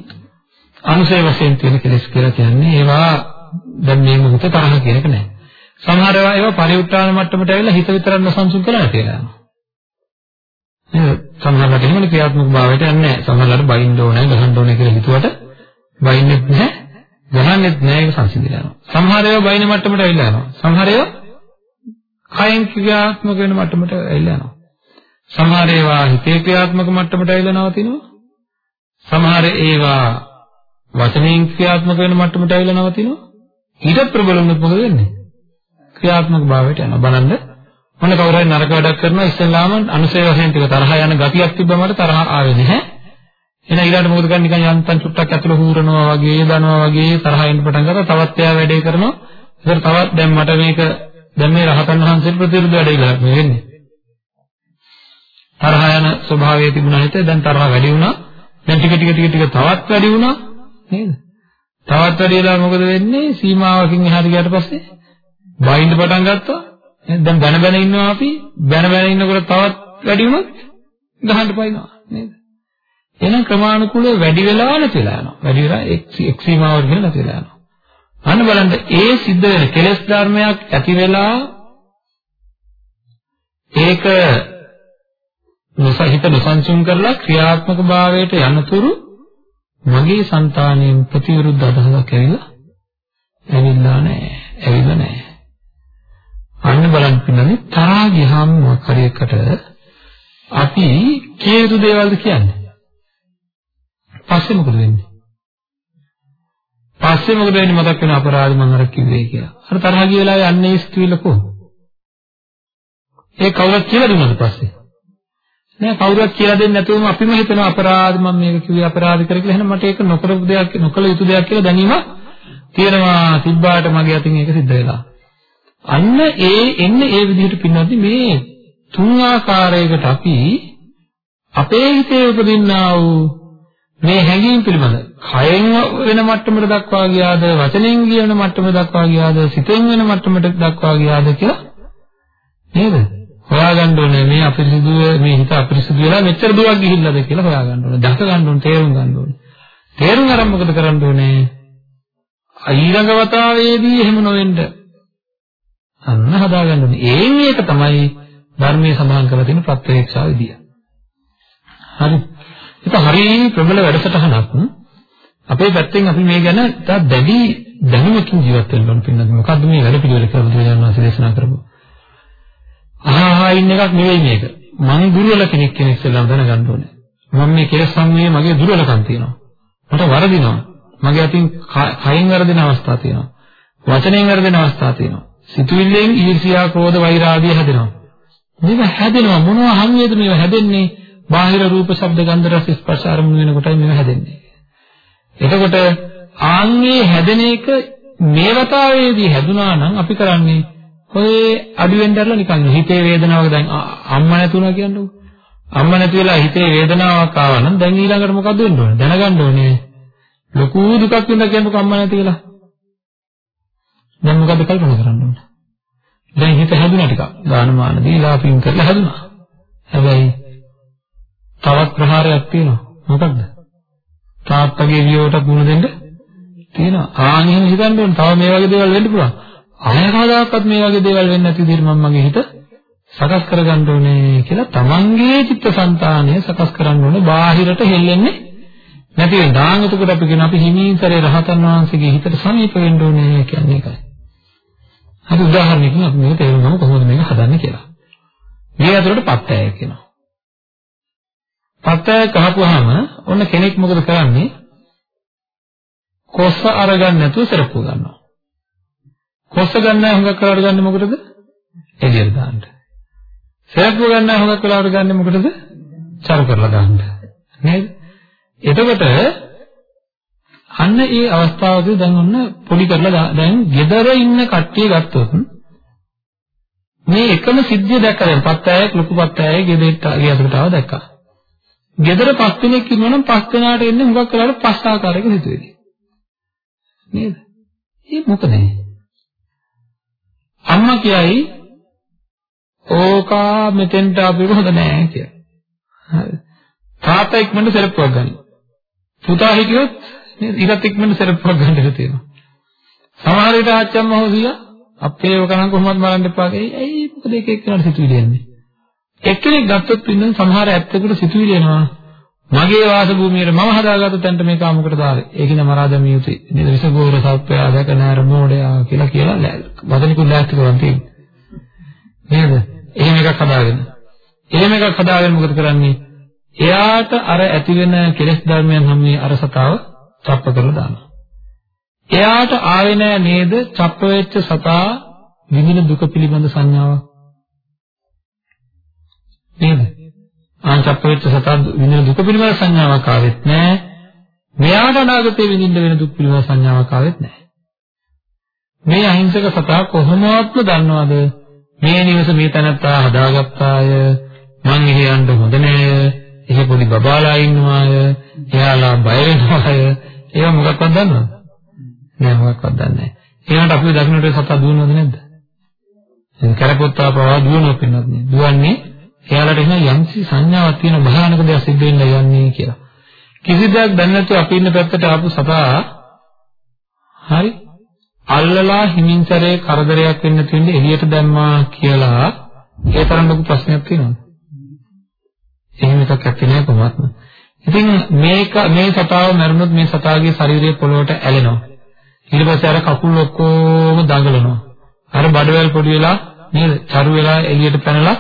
අනුසය වශයෙන් තියෙන කෙලෙස් කියලා කියන්නේ ඒවා දැන් මේ මොහොත තරහ කියන එක නෑ. සමහර ඒවා ඒවා පරිඋත්තරන මට්ටමට ඇවිල්ලා හිත විතරක් නොසන්සුන් කරලා කියලා යනවා. නේද? සමහරවිට එහෙම ක්‍රියාත්මක භාවයට යන්නේ නැහැ. සමහරවිට බයින්න ඕනේ, ගහන්න ඕනේ කියලා හිතුවට බයින්නෙත් නැහැ, ගහන්නෙත් නැහැ ඒක සංසිඳලා යනවා. සමහර ඒවා බයින මට්ටමට ඇවිල්ලා යනවා. සමහර ඒවා කයෙන් ක්‍රියාත්මක වෙන මට්ටමට ඇවිල්ලා යනවා. සමහර ඒවා හිතේ ක්‍රියාත්මක මට්ටමට ඇවිල්ලා නවතිනවා. සමහර ඒවා වචනයෙන් ක්‍රියාත්මක වෙන මට්ටමට ඇවිල්ලා නවතිනවා. ඊට ප්‍රබල වුණොත් මොකද වෙන්නේ? ක්‍රියාත්මක භාවයට යනවා. බලන්න මොන කවුරු හරි නරක වැඩක් කරනවා ඉස්සෙල්ලාම අනුසය වශයෙන් ටික තරහ යන ගතියක් තිබ්බම මට තරහ ආවේ නැහැ. එහෙනම් ඊළඟට මොකද කරන්නේ නිකන් යන්තම් චුට්ටක් ඇතුළ හූරනවා වගේ දනවා වගේ තරහ එන්න පටන් ගත්තා. තවත් එයා වැඩේ කරනවා. ඒතර තවත් දැන් මට මේක දැන් මේ රහතන් වහන්සේ ප්‍රතිවිරුද්ධ වැඩේ කියලා මේ වෙන්නේ. තරහ යන ස්වභාවය තිබුණා හිතේ දැන් තරහ වැඩි වුණා. දැන් ටික ටික ටික ටික තවත් වැඩි වුණා නේද? තවත් වැඩි වෙලා මොකද වෙන්නේ? සීමාවකින් එහාට ගියාට පස්සේ බයින්ද පටන් ගත්තා. දැන් බැන බැන ඉන්නවා අපි බැන බැන ඉන්නකොට තවත් වැඩි වුණොත් ගහන්න පයින්නවා නේද? එහෙනම් ක්‍රමානුකූලව වැඩි වෙලා නැති වෙලා යනවා. වැඩි වෙලා එක් සීමාවකට ගිහින් නැති වෙලා යනවා. අන්න බලන්න ඒ සිද්ධ වෙන කෙලෙස් ධර්මයක් ඇති වෙලා ඒක නොසහිත නොසන්සුන් කරලා ක්‍රියාත්මක භාවයට යනතුරු මගේ సంతාණයෙන් ප්‍රතිවිරුද්ධ අදහසක් ඇවිල්ලා ඇවිල්ලා නැහැ. ඇවිල්ලා නැහැ. අන්න බලන්න පින්නනේ තරහා ගියාම මොකක් හරි එකට අපි කිය යුතු දේවල්ද කියන්නේ. පස්සේ මොකද වෙන්නේ? පස්සේ මොකද වෙන්නේ මතක් වෙන අපරාධ මම අර කිව්වේ කියලා. අර තරහා ගිය වෙලාවේ අන්නේ ස්ත්‍රීල කොහොමද? ඒ කවුරුත් කියලා දුන්නාද පස්සේ? නෑ කවුරුත් කියලා දෙන්නේ නැතුවම අපිම හිතනවා අපරාධ මම මේක කිව්වේ අපරාධ කර කියලා. එහෙනම් මට ඒක නොකරපු දෙයක් නොකළ යුතු දෙයක් කියලා දැනීම තියෙනවා. තිබ්බාට මගේ අතින් ඒක සිද්ධ වෙලා. අන්න ඒ එන්නේ ඒ විදිහට පින්නද්දි මේ තුන් ආකාරයකට අපි අපේ හිතේ උපදින්නා වූ මේ හැඟීම් පිළිබඳ කයෙන් වෙන මට්ටමට දක්වා ගියාද වචනෙන් කියන මට්ටමට දක්වා ගියාද සිතෙන් වෙන මට්ටමට දක්වා ගියාද කියලා නේද? හොයාගන්න ඕනේ. මේ අපිරිසිදු මේ හිත අපිරිසිදු වෙලා මෙච්චර දුරක් ගිහිල්ලාද කියලා හොයාගන්න ඕනේ. දැක ගන්න ඕනේ තේරුම් ගන්න ඕනේ. තේරුම් අරන් මොකද කරන්න ඕනේ? ඊළඟ වතාවේදී එහෙම නොවෙන්න. අන්න හදාගන්න ඕනේ. ඒන් එක තමයි ධර්මයේ සඳහන් කරලා තියෙන ප්‍රත්‍යක්ෂා විදිය. හරි. ඒක හරිය ප්‍රබල වැඩසටහනක්. අපේ පැත්තෙන් අපි මේ ගැන තා දැඩි දැනුමකින් ජීවත් වෙන්න ඕන පින්නත් මොකද්ද මේ වැඩ පිළිවෙල කියලා බුදුරජාණන් වහන්සේ දේශනා කරපුවා. ආහා ඉන්න එකක් නෙවෙයි මේක. මම දුර්වල කෙනෙක් කෙනෙක් ඉස්සෙල්ලාම දැනගන්න ඕනේ. මම මේ කෙලෙස් සම්මේ මගේ දුර්වලකම් තියෙනවා. මට වරදිනවා. මගේ අතින් කයින් වරදින අවස්ථා තියෙනවා. වචනෙන් වරදින අවස්ථා තියෙනවා. සිතුවිල්ලෙන් ඊර්ෂ්‍යා, ක්‍රෝධ, වෛර ආදී හැදෙනවා. මේවා හැදෙනවා මොනවා හැමෙද මේවා හැදෙන්නේ? බාහිර රූප, ශබ්ද, ගන්ධ, රස, ස්පර්ශ අරමුණු වෙනකොටයි මේවා හැදෙන්නේ. එතකොට ආන්ගේ හැදෙන එක මේ වතාවේදී හැදුනා නම් අපි කරන්නේ ඔය අඩු වෙන්න ඇරලා නිකන් හිතේ වේදනාවක් දැන් අම්මා නැතුණා කියන්නකො. අම්මා නැති වෙලා හිතේ වේදනාවක් ආවා නම් දැන් ඊළඟට මොකද වෙන්න ඕනේ? දැනගන්න ඕනේ. ලොකු දුකක් වෙනවා කියන්නකො අම්මා නැති වෙලා. දැන් මොකද කල්පනා කරන්න ඕන? දැන් හිත හැදුනා ටිකක්. දානමාන දීලා පින් කරලා හැදුනා. හැබැයි තවත් ප්‍රහාරයක් තියෙනවා. මොකක්ද? තාත්තගේ වියෝට මුණ දෙන්න තියෙනවා. ආන් එහෙම හිතන්න ඕන. තව මේ වගේ දේවල් වෙන්න පුළුවන්. ආය කවදාකවත් මේ වගේ දේවල් වෙන්නේ නැති විදිහට මම මගේ හිත සකස් කරගන්න ඕනේ කියලා තමන්ගේ චිත්තසංතානය සකස් කරන්න ඕනේ. බාහිරට හෙල්ලෙන්නේ නැති වෙන දාන එතකොට අපි කියන අපි හිමීතරේ රහතන් වහන්සේගේ හිතට සමීප වෙන්න ඕනේ කියන්නේ ඒකයි. අපි උදාහරණයකින් අපි මේක තේරුම් කොහොමද මේක හදන්නේ කියලා. මේ අතරට පත්තය කියනවා. පත්තය කහපුවාම ඔන්න කෙනෙක් මොකද කරන්නේ? කොස්ස අරගන්න නැතුව සරප්පු ගන්නවා. කොස්ස ගන්න හුඟක් කරලා ගන්නේ මොකටද? එළියට දාන්න. සරප්පු ගන්න හුඟක් වෙලාවට ගන්නේ මොකටද? චරු කරලා දාන්න. නේද? එතකොට අන්න ඒ අවස්ථාවේදී දැන් ඔන්න පොඩි කරලා දැන් gedara ඉන්න කට්ටිය ගත්තොත් මේ එකම සිද්ධිය දැක්කා දැන් පත්තෑයෙක් ලොකු පත්තෑයෙක් ගෙදරට ගියකට ආව දැක්කා. gedara පස් දිනක් ඉන්නවනම් පස් දිනාට එන්නේ හුඟක් වෙලාවට පස් ආකාරයක සිදුවෙන්නේ. නේද? ඒ මොකද? අම්මා කියයි ඕකා මෙතෙන්ට ආපු එක හොඳ නෑ කියලා. හරි. තාත්තා ඉක්මනට සෙරප්පුවක් ගන්න. පුතා හිටියොත් නේද? ඊටත් ඉක්මනට සෙරප්පුවක් ගන්න තියෙනවා. සමහර විට ආච්චම්ම හොසියා අපේ ඔක නම් කොහොමද බලන්න එපා. ඇයි මොකද එක එක්කනට සිතුවිලි එන්නේ? එක්කෙනෙක් ගත්තොත් ඉන්න සමහර ඇත්තකට සිතුවිලි එනවා. මගේ වාස භූමියේ මම හදාගත්ත තැනට මේ කාමකට දාලා. ඒකින මරා දැමිය යුතුයි. නේද? විසගෝර සත්වයා දැක නෑර මෝඩයා කියලා කියලා වදනිකුත් ලෑස්ති කරන් තියෙන්නේ. නේද? එහෙම එකක් හදාගෙන. එහෙම එකක් හදාගෙන මොකද කරන්නේ? එයාට අර ඇති වෙන කෙලෙස් ධර්මයන් හැමේ අර සතාව චප්ප කරලා දානවා. එයාට ආවේ නෑ නේද? චප්ප වෙච්ච සතා විඳින දුක පිළිබඳ සංඥාවක්. නේද? ආංචප්ප වෙච්ච සතා විඳින දුක පිළිබඳ සංඥාවක් ආවෙත් නෑ. මෙයාට අනාගතේ විඳින්න වෙන දුක් පිළිබඳ සංඥාවක් ආවෙත් නෑ. මේ අහිංසක සතා කොහොමවත්ම දන්නවද මේ නිවස මේ තැනත්තා හදාගත්තාය මං එහෙ යන්න හොඳ නෑ එහෙ පොඩි බබාලා ඉන්නවාය එයාලා බය වෙනවාය ඒවා මොකක්වත් දන්නවද නෑ මොකක්වත් දන්නේ නෑ ඒකට අපි දකින්නට සතා දුවනවද නැද්ද දැන් කරපොත්තා පවා දුවනවා පින්නත් නේ දුවන්නේ එයාලට එහෙනම් යම්සි සංඥාවක් තියෙන භයානක දෙයක් සිද්ධ වෙන්න යන්නේ කියලා. කිසි දෙයක් දැන නැතුව අපි ඉන්න පැත්තට ආපු සතා හරි අල්ලලා හිමින්තරේ කරදරයක් වෙන්න තියෙන්නේ එළියට දැම්මා කියලා ඒ තරම් ලොකු ප්‍රශ්නයක් තියෙනවද? එහෙම එකක් ඇත්තේ නෑ කොහොමත්ම. ඉතින් මේක මේ සතාව මරුණොත් මේ සතාගේ ශරීරය පොළොවට ඇලෙනවා. ඊට පස්සේ අර කකුල් ඔක්කොම දඟලනවා. අර බඩවැල් පොඩි වෙලා නේද? චරු වෙලා එළියට පැනලා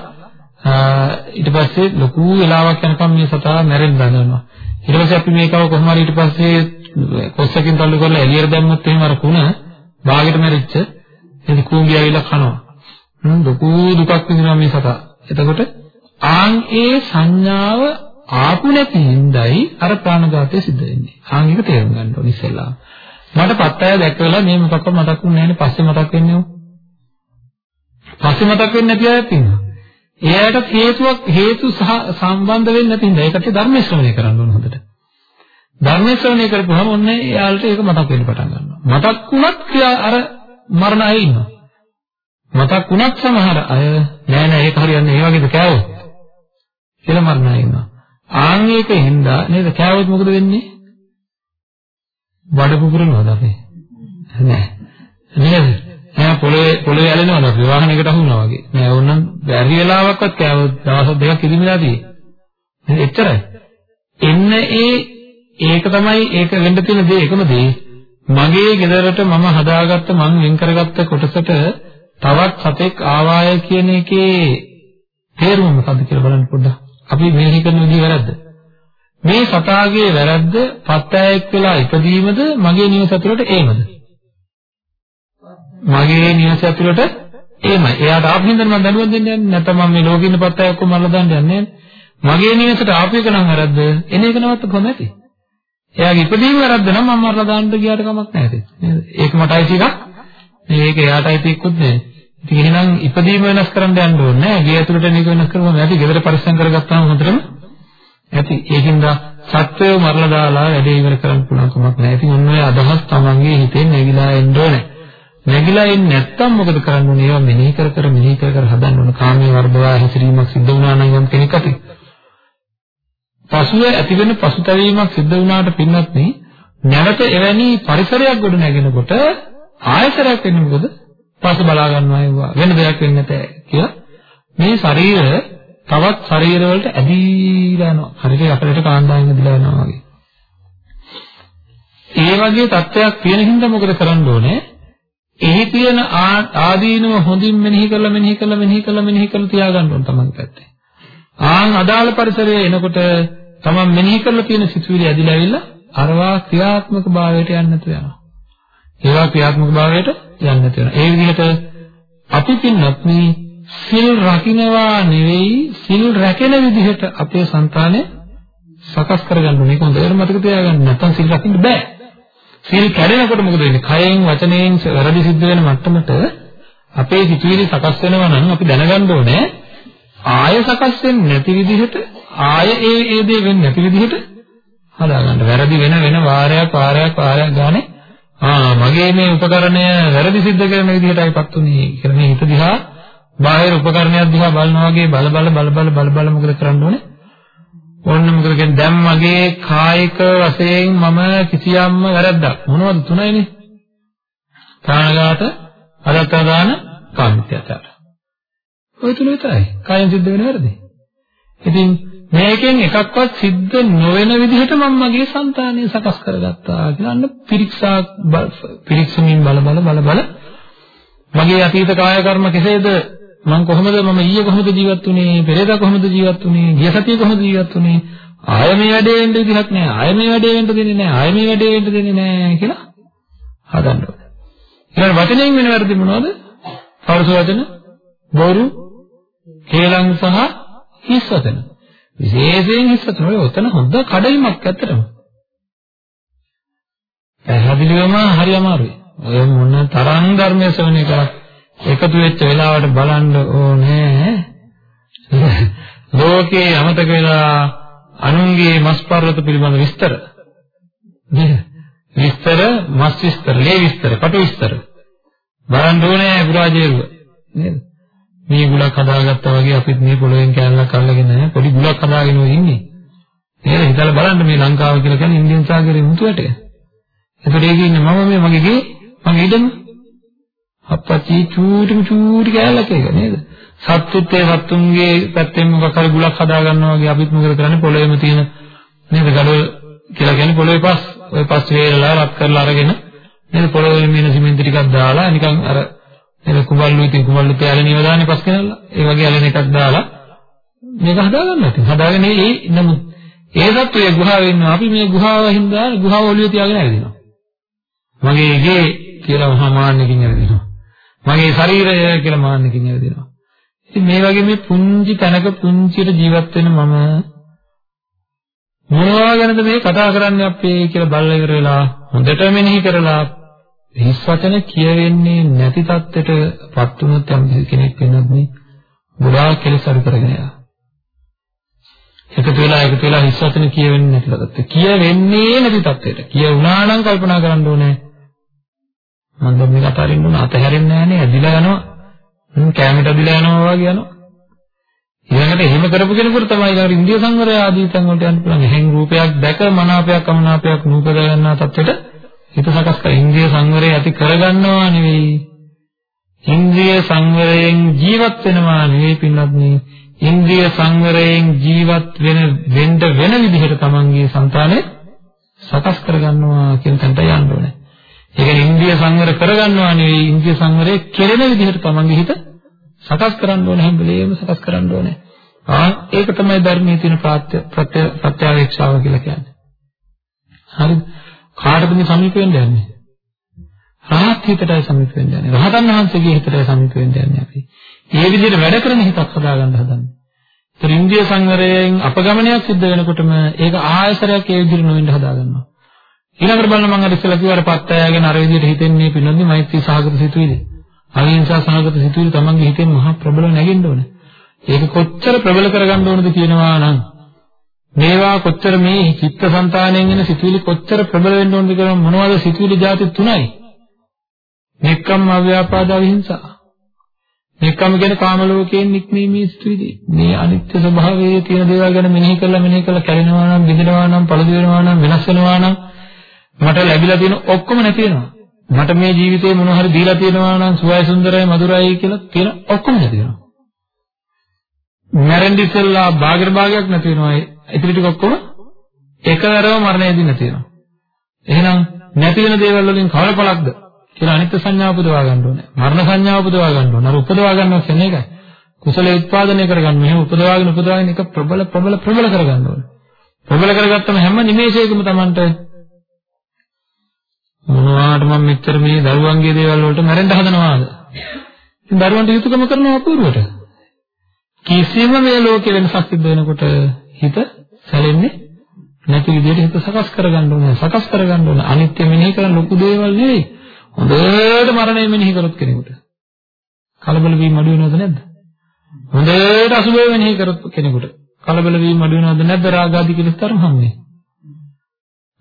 ඊට පස්සේ ලොකු වෙලාවක් යනකම් මේ සතා මැරෙන්න දඟනවා. ඊට පස්සේ අපි මේකව කොහොම හරි ඊට පස්සේ කොස්සකින් තල්ලු කරලා එළියට දැම්මොත් එහෙම අර කුණ බාගෙට මැරිච්ච එනි කූඹිය ඇවිල්ලා කනවා. හ්ම් ලොකු දුකක් විඳිනවා මේ සතා. එතකොට ආන් ඒ සංඥාව ආපු නැති හිඳයි අර ප්‍රාණඝාතය සිද්ධ වෙන්නේ. ආන් එක තේරුම් ගන්න ඕනේ ඉස්සෙල්ලා. මට පත්තය දැක්කලා මේ මොකක්වත් මතක් වුණේ නැහැ නේ පස්සේ මතක් වෙන්නේ. පස්සේ මතක් වෙන්නේ නැති අයත් ඉන්නවා. එයාට හේතුවක් හේතු සහ සම්බන්ධ වෙන්නේ නැති හින්දා ඒකට ධර්ම ශ්‍රවණය කරන්න ඕන හොඳට. ධර්ම ශ්‍රවණය කරපුවම ඔන්න එයාලට ඒක මතක් වෙන්න පටන් ගන්නවා. මතක් වුණත් ක්‍රියා අර මරණ අය ඉන්නවා. මතක් වුණත් සමහර අය නෑ නෑ ඒක හරියන්නේ ඒ වගේද කෑවොත් කියලා මරණ අය ඉන්නවා. ආන් ඒකින්ද නේද කෑවොත් මොකද වෙන්නේ? බඩ පුපුරනවද අපි? නෑ. නේද? නෑ පොළවේ පොළවේ ඇලෙනවා නේද විවාහනයකට අහු වුණා වගේ. නෑ ඕනනම් බැරි වෙලාවක්වත් කෑවොත් දවස් දෙකක් ඉදිමිලා තියෙන්නේ. එච්චරයි. එන්න ඒ ඒක තමයි ඒක වෙන්න තියෙන දේ එකම දේ. මගේ ගෙදරට මම හදාගත්ත මම වෙන් කරගත්ත කොටසට තවත් සතෙක් ආවාය කියන එකේ තේරුම මොකද්ද කියලා බලන්න පොඩ්ඩක්. අපි මෙනෙහි කරන විදිහ වැරද්ද. මේ සතාගේ වැරද්ද පත්තෑයෙක් වෙලා ඉපදීමද මගේ නිවස ඇතුළට ඒමද? මගේ නිවස ඇතුළට එහෙමයි. එයාට ආපු හින්දා මම දඬුවම් දෙන්නේ නැහැ. නැත්නම් මම මේ ලෝකෙ ඉන්න පත්තය ඔක්කොම මරලා දාන්න යන්නේ මගේ නිවසට ආපු එක නම් වැරද්ද. එන එක නවත් කොහොමද ඇති? එයාගේ ඉපදීම වැරද්ද නම් මම මරලා දාන්න ගියාට කමක් නැහැ නේද? ඒක මට අයිති එකක්. මේක එයාට අයිති එක්කුත් නෙවෙයි. ඉතින් එහෙනම් ඉපදීම වෙනස් කරන්න යන්න ඕනේ නැහැ. ගේ ඇතුළට මේක වෙනස් කරගන්න ඇති. ගෙදර පරිස්සම් කරගත්තාම හොඳටම ඇති. ඒකින්ද සත්වය මරලා දාලා වැඩේ ඉවර කරන්න පුළුවන් කමක් නැහැ. ඉතින් ඔන්න ඔය අදහස් තමන්ගේ හිතෙන් නැగిලා එන්න ඕනේ. නැగిලා එන්නේ නැත්තම් මොකද කරන්න ඕනේ? ඒවා මෙනෙහි කර කර මෙනෙහි කර කර හදන්න ඕන. කාමයේ වර්ධවා හැසිරීමක් සිද්ධ වුණා නම් යම් කෙනෙක් අතේ. පසුව ඇති වෙන පසුතැවීමක් සිද්ධ වුණාට පින්නත් නේ නැවත එවැනි පරිසරයක් ගොඩ නැගෙනකොට ආයතරයක් වෙන්නේ මොකද? පස බලා ගන්නවා ඒවා වෙන දෙයක් වෙන්නේ නැහැ කියලා මේ ශරීර තවත් ශරීර වලට ඇදීලා යනවා. හරියට අපලට කාන්දායෙන් ඇදලා යනවා වගේ. ඒ වගේ තත්ත්වයක් තියෙන හින්දා මොකද කරන්න ඕනේ? එහි තියෙන ආදීනව හොඳින් මෙනෙහි කරලා මෙනෙහි කරලා මෙනෙහි කරලා මෙනෙහි කරලා තියාගන්න ඕන තමන්ගේ පැත්තේ. ආන් අදාළ පරිසරයේ එනකොට තමන් මෙනෙහි කරලා තියෙන සිතුවිලි ඇදිලා ඇවිල්ලා අරවා ක්‍රියාත්මක භාවයට යන්න නැතුව යනවා. ඒවා ක්‍රියාත්මක භාවයට යන්න නැතුව යනවා. ඒ විදිහට අපි පින්නත් මේ සිල් රකින්නවා නෙවෙයි සිල් රැකෙන විදිහට අපේ సంతානය සකස් කරගන්න ඕනේ. ඒක හොඳට මතක තියාගන්න. නැත්නම් සිල් රකින්න බෑ. සිල් කැඩෙනකොට මොකද වෙන්නේ? කයෙන් වචනයෙන් වැරදි සිද්ධ වෙන මට්ටමට අපේ සිතුවිලි සකස් වෙනවා නම් අපි දැනගන්න ඕනේ ආය සකස් වෙන්නේ නැති විදිහට ආය ඒ ඒ දේ වෙන්නේ නැති විදිහට හදාගන්න. වැරදි වෙන වෙන වාරයක් වාරයක් වාරයක් ගානේ ආ මගේ මේ උපකරණය වැරදි සිද්ධ කරන විදිහටයිපත් උනේ කියලා. මේ හිත දිහා බාහිර උපකරණයක් දිහා බලනවා වගේ බල බල බල බල බල බල මොකද කරන්න ඕනේ? ඕන්න මොකද කියන්නේ? දැන් මගේ කායික වශයෙන් මම කිසියම්ම වැරද්දක්. මොනවද තුනයිනේ? ප්‍රාණඝාත අදත්තාදාන කාමිත්‍යචාර ඔය තුන විතරයි. කායෙන් සිද්ධ වෙන වැරදි. ඉතින් මේකෙන් එකක්වත් සිද්ධ නොවන විදිහට මම මගේ సంతානය සකස් කරගත්තා කියලා අන්න පිරික්සා පිරික්සමින් බල බල බල බල. මගේ අතීත කාය කර්ම කෙසේද? මම කොහොමද? මම ඊයේ කොහොමද ජීවත් වුනේ? පෙරේදා කොහොමද ජීවත් වුනේ? ගිය සතියේ කොහොමද ජීවත් වුනේ? ආය මේ වැඩේ වෙන්න විදිහක් නෑ. ආය මේ වැඩේ වෙන්න දෙන්නේ නෑ. ආය මේ වැඩේ වෙන්න දෙන්නේ නෑ කියලා හදන්න ඕනේ. ඊළඟ වචනයෙන් වෙන වැරදි මොනවද? පරස වචන බොරු කේලම් සහ හිස් වචන. විශේෂයෙන් හිස් වචන ඔය ඔතන හොඳ කඩයිමක් ඇත්තටම. පැහැදිලිවම හරි අමාරුයි. ඔය මොන තරම් ධර්මයේ ශ්‍රවණය කරත් එකතු වෙච්ච වෙලාවට බලන්න ඕනේ. ලෝකේ අමතක වෙලා අනුන්ගේ මස් පර්වත පිළිබඳ විස්තර. විස්තර මස් විස්තර ලේ විස්තර කට විස්තර. බලන්න ඕනේ පුරාජේරුව නේද? මේ ගුලක් හදාගත්තා වගේ අපිත් මේ පොළොවෙන් කෑල්ලක් අල්ලගෙන පොඩි ගුලක් හදාගෙන ඉන්නේ. නේද හිතලා බලන්න මේ ලංකාව කියලා කියන්නේ ඉන්දියන් සාගරයේ මුතු වැටේ එතකොට ඒකේ ඉන්නේ මම මේ මගේ ගේ මගේ ඉඩම. අප්පච්චි චූටි චූටි කෑල්ලක් ඒක නේද? සත්තුත් ඒ සත්තුන්ගේ පැත්තෙන් මොකක් හරි ගුලක් හදා ගන්නවා වගේ අපිත් මොකද කරන්නේ? පොළොවේම තියෙන නේද ගඩොල් කියලා කියන්නේ පොළොවේ පස්. ওই පස් වේලලා රත් කරලා අරගෙන නේද? පොළොවේ මින සිමෙන්ති ටිකක් දාලා නිකන් අර නේද කුඹල්ලු ඉතින් කුඹල්ලු තෑලේ නියම දාන්නේ පස් කරලා ඒ වගේ ඇලෙන එකක් දාලා මේක හදා ගන්න ඉතින් හදාගෙන ඒ නමුත් ඒ සත්වයේ ගුහාවේ ඉන්නවා. අපි මේ ගුහාව හින්දා ගුහාව ඔලිය තියාගෙන ඇවිදිනවා. මගේ ගේ කියලා මහා මාන්නකින් ඇවිදිනවා. මගේ ශරීරය කියලා මාන්නකින් ඇවිදිනවා. ඉතින් මේ වගේ මේ පුංචි තැනක පුංචියට ජීවත් වෙන මම මොනවා ගැනද මේ කතා කරන්නේ අපේ කියලා බලලා ඉවර වෙලා හොඳට මෙනෙහි කරලා හිස් වචන කියවෙන්නේ නැති තත්ත්වයටපත් වුණොත් යම් කෙනෙක් වෙනත් මේ ගොඩාක් කෙලෙස් අඩු කරගෙන යනවා. එකතු වෙලා එකතු වෙලා හිස් වචන කියවෙන්නේ නැති තත්ත්වයට. කියවෙන්නේ නැති තත්ත්වයට. කියුණා නම් කල්පනා කරන්න ඕනේ මම දැන් මේක අතාරින්න උන අතහැරෙන්නේ නැහැ නේ ඇදිලා යනවා මම කැමරට ඇදිලා යනවා වගේ යනවා ඊළඟට එහෙම කරපු කෙනෙකුට තමයි ඊළඟට ඉන්දිය සංවරය ආදී තැන් වලට යන්න පුළුවන් එහෙන් රූපයක් දැක මනාපයක් අමනාපයක් නූපද ගන්නා තත්ත්වෙට හිත සකස් කර ඉන්දිය සංවරය ඇති කරගන්නවා නෙවෙයි ඉන්ද්‍රිය සංවරයෙන් ජීවත් වෙනවා නෙවෙයි පින්වත්නි ඉන්ද්‍රිය සංවරයෙන් ජීවත් වෙන වෙන්න වෙන විදිහට තමන්ගේ సంతානය සකස් කරගන්නවා කියන තැනට යන්න ඕනේ ඒ කියන්නේ ඉන්ද්‍රිය සංවර කරගන්නවා නෙවෙයි ඉන්ද්‍රිය සංවරය කෙරෙන විදිහට තමන්ගේ හිත සකස් කරන්න ඕනේ හැම වෙලේම සකස් කරන්න ඕනේ. ආ ඒක තමයි ධර්මයේ තියෙන ප්‍රත්‍ය ප්‍රත්‍යවේක්ෂාව කියලා කියන්නේ. හරිද? කාටද මේ සමීප වෙන්න යන්නේ? රහත් හිතටයි සමීප වෙන්න යන්නේ. රහතන් වහන්සේගේ හිතටයි සමීප වෙන්න යන්නේ අපි. මේ විදිහට වැඩ කරන හිතක් හදාගන්න හදන්නේ. ඒතර ඉන්ද්‍රිය සංවරයෙන් අපගමනයක් සිද්ධ වෙනකොටම ඒක ආයසරයක් ඒ විදිහට නොවෙන්න හදාගන්නවා. ඊළඟට බලන්න මම අර ඉස්සෙල්ලා කිව්වා අර පත්තයාගෙන අර විදිහට හිතෙන්නේ පින්නොන්දි මෛත්‍රී සහගත සිතුවිලි. අහිංසා සහගත සිතුවිලි තමන්ගේ හිතෙන් මහා ප්‍රබල නැගෙන්න ඕනේ. ඒක කොච්චර ප්‍රබල කරගන්න ඕනද කියනවා නම් මේවා කොච්චර මේ චිත්තසංතාණයෙන් එන සිතුවිලි කොච්චර ප්‍රබල වෙන්න ඕනද කියලා මොනවද සිතුවිලි જાති තුනයි. නෙක්කම් අව්‍යාපාදා විහිංසා. නෙක්කම් කියන්නේ කාම ලෝකයෙන් නික්මීමේ සිතුවිලි. මේ අනිත්‍ය ස්වභාවයේ තියෙන දේවල් ගැන මෙනෙහි කරලා මෙනෙහි කරලා කැරෙනවා නම්, බිඳිනවා නම්, පළදි වෙනවා නම්, වෙනස් වෙනවා නම් මට ලැබිලා තියෙන ඔක්කොම නැති වෙනවා. මට මේ ජීවිතේ මොන හරි දීලා තියෙනවා නම් සුවය සුන්දරයි මధుරයි කියලා තියෙන ඔක්කොම නැති වෙනවා. මැරෙන්න ඉස්සෙල්ලා භාගර භාගයක් නැති වෙනවා. ඉතිරි ටික ඔක්කොම එකවරම මරණයදී නැති වෙනවා. එහෙනම් නැති වෙන දේවල් වලින් කවරපලක්ද කියලා අනිත්‍ය සංඥාව උපදවා ගන්න ඕනේ. මරණ සංඥාව උපදවා ගන්න ඕනේ. අර උපදවා ගන්නවා කියන්නේ ඒකයි. කුසලයේ උත්පාදනය කරගන්න. මෙහෙම උපදවාගෙන උපදවාගෙන එක ප්‍රබල ප්‍රබල ප්‍රබල කරගන්න ඕනේ. ප්‍රබල කරගත්තම හැම නිමේෂයකම Tamanට මොනවාට මම මෙච්චර මේ දරුවන්ගේ දේවල් වලට මැරෙන්න හදනවාද? ඉතින් දරුවන්ට යුතුයකම කරනවා අපූර්වට. කිසිම මේ ලෝකේ වෙනසක් සිද්ධ වෙනකොට හිත සැලෙන්නේ නැති විදිහට හිත සකස් කරගන්න ඕනේ. සකස් කරගන්න ඕනේ. අනිත්‍ය මෙනෙහි කරන ලොකු දේවල් නෙවෙයි. හොඳට මරණය මෙනෙහි කරොත් කෙනෙකුට. කලබල වීම අඩු වෙනවද නැද්ද? හොඳට අසුබය මෙනෙහි කරොත් කෙනෙකුට. කලබල වීම අඩු වෙනවද නැද්ද රාග ආදී කෙලෙස් තරම් හම්නේ.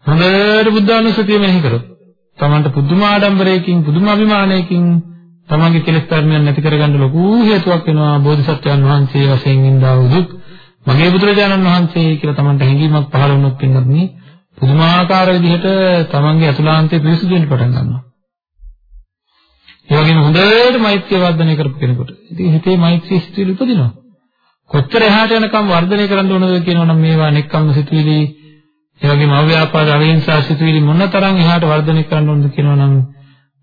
හොඳට බුද්ධානුස්සතිය මෙනෙහි කරොත් තමන්ට පුදුම ආඩම්බරයකින් පුදුම අභිමානයකින් තමන්ගේ කෙලෙස් ධර්මයන් නැති කරගන්න ලොකු හේතුවක් වෙනවා බෝධිසත්වයන් වහන්සේ වශයෙන් ඉඳා වූ මගේ බුදුරජාණන් වහන්සේ කියලා තමන්ට හැඟීමක් පහළ වුණොත් පින්නත් මේ පුදුමාකාර විදිහට තමන්ගේ අතුලාන්තය පිරිසිදු වෙන්න පටන් ගන්නවා. ඒ වගේම හොඳට මෛත්‍රිය වර්ධනය කරපු කෙනෙකුට. ඉතින් හිතේ මෛත්‍රී සිතුවිලි උපදිනවා. කොච්චර එහාට යනකම් වර්ධනය කරන්න ඕනද කියනවනම් මේවා නෙක්කම්ම සිතුවිලි ඒ වගේම අව්‍යාපාද අවිහිංසා සිතුවිලි මොනතරම් එහාට වර්ධනය කරන්න ඕනද කියනවනම්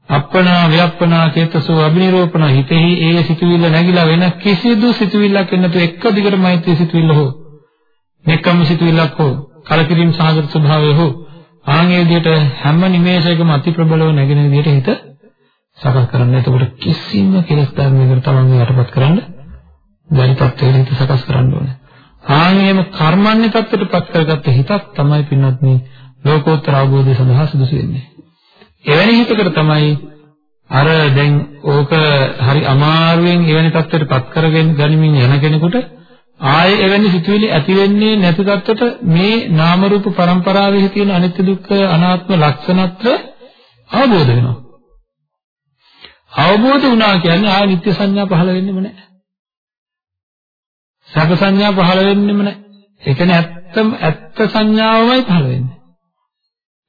අප්පනා ව්‍යප්පනා චේතසෝ අබිනිරෝපණ හිතෙහි ඒ සිතුවිල්ල නැగిලා වෙන කිසිදු සිතුවිල්ලක් එන්නතු එක දිගට මෛත්‍රී සිතුවිල්ල හෝ නෙක්කම් සිතුවිල්ලක් හෝ කලකිරීම සහගත ස්වභාවය හෝ ආන්ගේ විදිහට හැම නිමේෂයකම අති ප්‍රබලව නැගෙන විදිහට හිත සකස් කරන්න. එතකොට කිසිම කෙලෙස් ධර්මයකට තමයි යටපත් කරන්න බැරි තත්ත්වයකට හිත සකස් කරන්න ඕනේ. ආන්ගේම කර්මන්නේ තත්ත්වයටපත් කරගත්ත හිතක් තමයි පින්වත් මේ ලෝකෝත්තර අවබෝධය සඳහා සුදුසු වෙන්නේ. එවැනි හිතකට තමයි අර දැන් ඕක හරි අමාරුවෙන් එවැනි තත්ත්වයටපත් කරගෙන ගනිමින් යන කෙනෙකුට ආයේ එවැනි සිතුවිලි ඇති වෙන්නේ නැති තත්ත්වයට මේ නාම රූප પરම්පරාවේ තියෙන අනිත්‍ය දුක්ඛ අනාත්ම ලක්ෂණත්ව අවබෝධ වෙනවා. අවබෝධ වුණා කියන්නේ ආය නිත්‍ය සංඥා පහළ වෙන්නෙම නැහැ. සැප සංඥා පහළ වෙන්නෙම නැහැ. ඒ කියන්නේ ඇත්තම ඇත්ත සංඥාවමයි පහළ වෙන්නේ.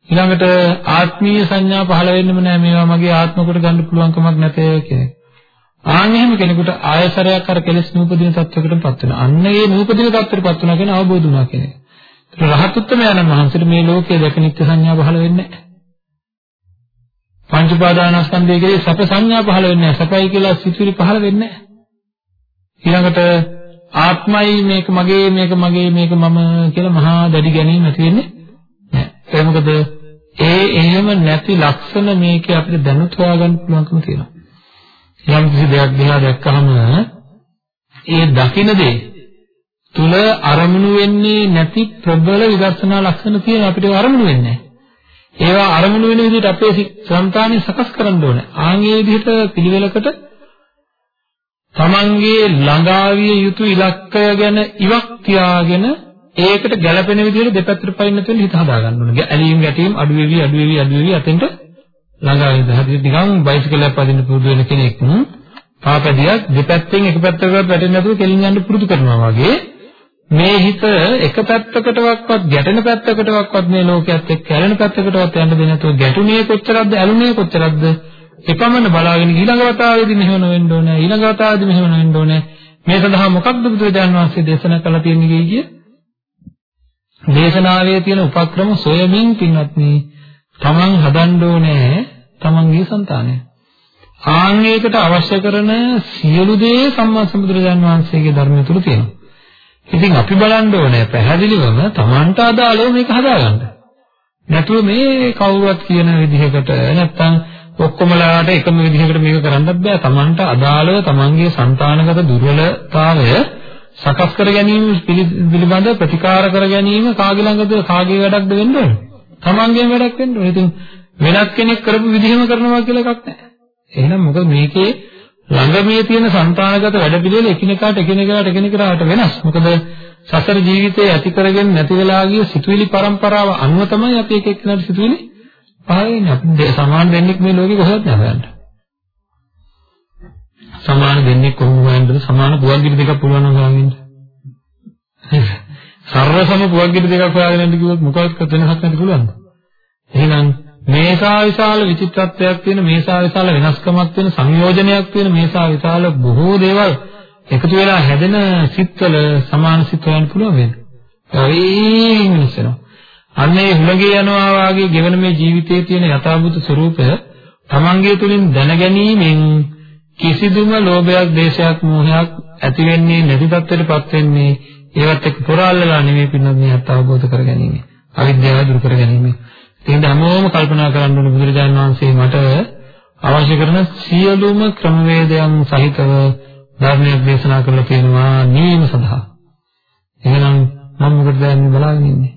ඊළඟට ආත්මීය සංඥා පහළ වෙන්නෙම නැහැ. මේවා මගේ ආත්ම කොට ගන්න පුළුවන් කමක් නැතේ කියන්නේ. ආන් එහෙම කෙනෙකුට ආයසරයක් අර කෙලෙස් නූපදින තත්වයකටපත් වෙනවා. අන්න ඒ නූපදින තත්වයටපත් වෙනවා කියන අවබෝධ වුණා කියන එක. රහත් උත්තමයන්න් වහන්සේට මේ ලෝකයේ දැක නිත්‍ය සංඥා පහළ වෙන්නේ නැහැ. පංච උපාදානස්කන්ධයේ කෙරේ සැප සංඥා පහළ වෙන්නේ නැහැ. සැපයි කියලා සිතුවිලි පහළ වෙන්නේ නැහැ. ඊළඟට ආත්මයි මේක මගේ මේක මගේ මේක මම කියලා මහා දැඩි ගැනීම ඇති වෙන්නේ නැහැ. ඒ මොකද ඒ එහෙම නැති ලක්ෂණ මේකේ අපිට දැනුත් හොයාගන්න පුළුවන්කම තියෙනවා. යම් කිසි දෙයක් දිහා දැක්කහම ඒ දකින්න දේ තුල අරමුණු වෙන්නේ නැති ප්‍රබල විදර්ශනා ලක්ෂණ තියෙන අපිට අරමුණු වෙන්නේ නැහැ. ඒවා අරමුණු වෙන විදිහට අපේ සංතානය සකස් කරන්න ඕනේ. ආන්ගේ විදිහට පිළිවෙලකට තමන්ගේ ළඟාවිය යුතු ඉලක්කය ගැන ඉවක් තියාගෙන ඒකට ගැළපෙන විදිහට දෙපැත්තට පයින්න තුන හිත හදා ගන්න ඕනේ. ඇලීම් ගැටීම් අඩු වෙවි අඩු වෙවි අඩු වෙවි අතෙන්ට ළඟා වෙන හදිසි නිකන් බයිසිකලයක් පදින්න පුරුදු වෙන කෙනෙක් පාපදියක් දෙපැත්තෙන් එක පැත්තකට වැටෙන්නේ නැතුව කෙලින් යන්න පුරුදු කරනවා වගේ මේ හිත එක පැත්තකටවත් ගැටෙන පැත්තකටවත් මේ ලෝකයේත් එක්ක ඇලෙන පැත්තකටවත් යන්න දෙන්නේ නැතුව ගැටුනේ කොච්චරක්ද ඇලුනේ කොච්චරක්ද? එකමන බලාගෙන ඊළඟ වතාවේදී මෙහෙම වෙන්න ඕනේ ඊළඟ වතාවේදී මෙහෙම වෙන්න ඕනේ. මේ සඳහා මොකක්ද බුදුරජාණන් වහන්සේ දේශනා කළා තියෙන්නේ කිය දේශනාවේ තියෙන උපක්‍රම සොයමින් පින්වත්නි තමන් හදන්න ඕනේ තමන්ගේ సంతානය. ආංගයකට අවශ්‍ය කරන සියලු දේ සම්මා සම්බුදුරජාන් වහන්සේගේ ධර්මය තුල තියෙනවා. ඉතින් අපි බලන්න ඕනේ පැහැදිලිවම තමන්ට අදාළව මේක හදාගන්න. නැතුව මේ කවුරුත් කියන විදිහකට නැත්තම් ඔක්කොමලාට එකම විදිහකට මේක කරන්නත් බෑ. තමන්ට අදාළව තමන්ගේ సంతානගත දුර්වලතාවය සකස් කර ගැනීම පිළිබඳ ප්‍රතිකාර කර ගැනීම කාගේ ළඟද කාගේ වැඩක්ද වෙන්න ඕනේ. තමන්ගේම වැඩක් වෙන්න ඕනේ. ඉතින් වෙනත් කෙනෙක් කරපු විදිහම කරනවා කියලා එකක් නැහැ. එහෙනම් මොකද මේකේ ළඟමී තියෙන సంతానගත වැඩ පිළිවෙල එකිනෙකාට එකිනෙකාට එකිනෙකාට වෙනස්. මොකද සසර ජීවිතේ ඇති කරගෙන නැති වෙලා ගිය සිතුවිලි පරම්පරාව අනුව තමයි අපි එක එක්කෙනාට සිතුවිලි පහළ වෙන්නේ. අපි සමාන දෙන්නෙක් මේ ලෝකේ කොහෙවත් නැහැ. සමාන දෙන්නේ කොහොම හොයන්නද? සමාන පුවක්ගිරි දෙකක් පුළුවන් නම් හොයාගන්න. සර්වසම පුවක්ගිරි දෙකක් හොයාගෙන යන්න කිව්වොත් මොකක්ද වෙනසක් නැති පුළුවන්ද? එහෙනම් මේසා විශාල විචිත්‍රත්වයක් තියෙන මේසා විශාල වෙනස්කමක් තියෙන සංයෝජනයක් තියෙන මේසා විශාල බොහෝ දේවල් එකතු වෙලා හැදෙන සිත්වල සමාන සිත් හොයන්න පුළුවන් වේද? ඒ වෙනසනවා. අන්නේ හුලගේ යනවා වාගේ ගෙවන මේ ජීවිතයේ තියෙන යථාභූත ස්වરૂපය තමන්ගේ තුලින් දැනගැනීමෙන් කිසිදුම ලෝභයක්, දේශයක්, මෝහයක් ඇති වෙන්නේ නැති තත්ත්වයටපත් වෙන්නේ ඒවත් එක්ක පොරාල්ලලා නෙමෙයි පින්නත් මේ යථාභූත කරගැනීම. අවිද්‍යාව දුරු කරගැනීම. එහෙනම් හැමෝම කල්පනා කරන්න ඕනේ බුදුරජාණන් වහන්සේ මට අවශ්‍ය කරන සියලුම ක්‍රමවේදයන් සහිතව ධර්මයක් දේශනා කරලා තියෙනවා නිවීම සඳහා. එහෙනම් මම මොකටද යන්නේ බලාගෙන ඉන්නේ?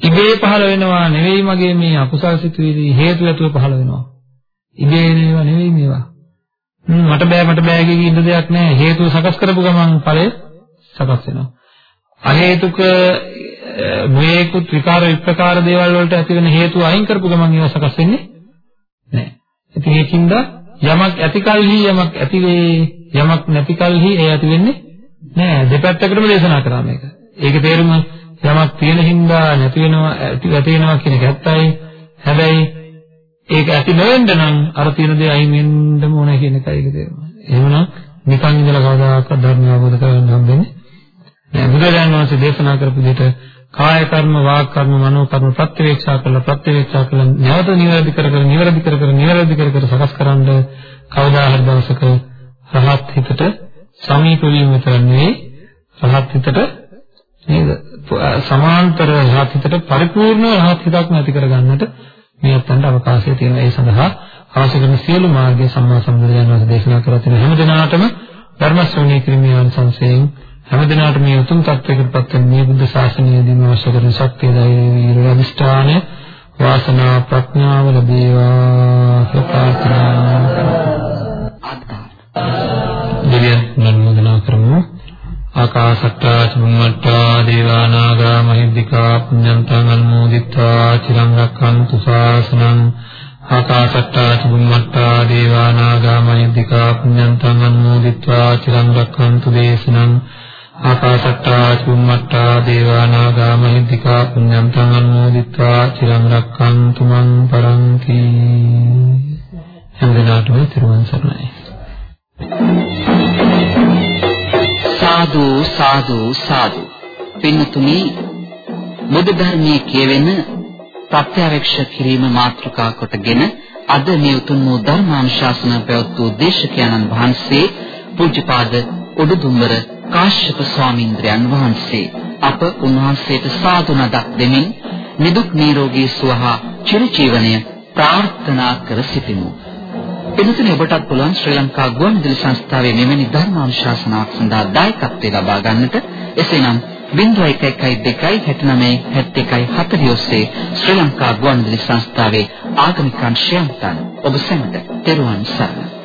ඉබේ පහළ වෙනවා නෙවෙයි මගේ මේ අකුසල් සිතුවිලි හේතු ඇතුව පහළ වෙනවා. ඉබේ නේවා නෙවෙයි මේවා. මට බෑ මට බෑ කිය ඉන්න දෙයක් නෑ. හේතුව සකස් කරපු ගමන් ඵලය සකස් වෙනවා. අහේතුක මේකුත් විකාර විප්‍රකාර දේවල් වලට ඇති වෙන හේතු අයින් කරපු ගමන් ඒවා සකස් වෙන්නේ නෑ. ඉතින් ඒකින්ද යමක් ඇතිකල්හි යමක් ඇති වේ යමක් නැතිකල්හි ඒ ඇති වෙන්නේ නෑ. දෙපැත්තකටම දේශනා කරා මේක. ඒක තේරුම යමක් තියෙන හින්දා නැති වෙනවා ඇති වෙනවා කියන එක ඇත්තයි. හැබැයි ඒක ඇති නොවෙන්න නම් අර තියෙන දේ අයින් වෙන්න ඕනේ කියන එකයි ඒක තේරුම. එහෙමනම් නිකන් ඉඳලා කවදාකවත් ධර්ම අවබෝධ කරගන්න හම්බෙන්නේ නෑ. බුදුරජාණන් වහන්සේ දේශනා කරපු විදිහට කාය කර්ම, වාක් කර්ම, මනෝ කර්ම ප්‍රත්‍යවේක්ෂා කරලා ප්‍රත්‍යවේක්ෂා කරලා නැවත නිවැරදි කර කර නිවැරදි කර කර නිවැරදි කර කර සකස් කරන්ඩ කවදා හරි දවසක රහත් හිතට සමීප වීම විතර නෙවෙයි රහත් හිතට නේද? සමාන්තර රහත් හිතට පරිපූර්ණ රහත් හිතක් නැති කරගන්නට මේ අතන්ට අවකාශය තියෙනවා. ඒ සඳහා අවශ්‍ය කරන සියලු මාර්ගය සම්මා සම්බුදුරජාණන් වහන්සේ දේශනා කරලා තියෙන හැම දිනකටම ධර්ම ශ්‍රවණය කිරීමේ ආනිසංසයෙන් හැම දිනකටම මේ උතුම් තත්වයකටපත් වෙන මේ බුද්ධ ශාසනයේදීම අවශ්‍ය කරන ශක්තිය ධෛර්යය අධිෂ්ඨානය වාසනා ප්‍රඥාව ලැබේවා ප්‍රාර්ථනා දෙවියන් නමෝදනා කරමු ආකාශට්ටා දේවා නාග මහිද්దికා පුඤ්ඤන්තං අනුමෝදිත්වා චිරං රක්ඛන්තු ශාසනං ආකාශට්ටා චුම්මට්ටා දේවා නාග මහිද්దికා පුඤ්ඤන්තං අනුමෝදිත්වා චිරං රක්ඛන්තු දේශනං ආකාශට්ටා චුම්මට්ටා දේවා නාග මහිද්దికා පුඤ්ඤන්තං අනුමෝදිත්වා චිරං රක්ඛන්තු මං පරන්ති හැමදාටම තිරුවන් සරණයි Thank you. සාදු සාදු සාදු පින්තුනි බුදු ධර්මයේ කියවෙන ප්‍රත්‍යක්ෂ කිරීම මාතෘකා කොටගෙන අද මේ උතුම් වූ ධර්මානුශාසන පැවැත්වූ දේශකයන්න් වහන්සේ පූජ්‍යපාද උඩුදුම්බර කාශ්‍යප ස්වාමීන්ද්‍රයන් වහන්සේ අප උන්වහන්සේට සාදු නදක් දෙමින් නිදුක් නිරෝගී සුවහා චිරජීවනය ප්‍රාර්ථනා කර සිටිමු. එනිසා ඔබටත් පුළුවන් ශ්‍රී ලංකා ගුවන්විදුලි සංස්ථාවේ මෙවැනි ධර්මානුශාසනාවක් සඳහා දායකත්වය ලබා ගන්නට. එසේනම් 0112 69 71 40 ඔස්සේ ශ්‍රී ලංකා ගුවන්විදුලි සංස්ථාවේ ආගමික අංශයන්ට ඔබ සැමට තෙරුවන් සරණයි.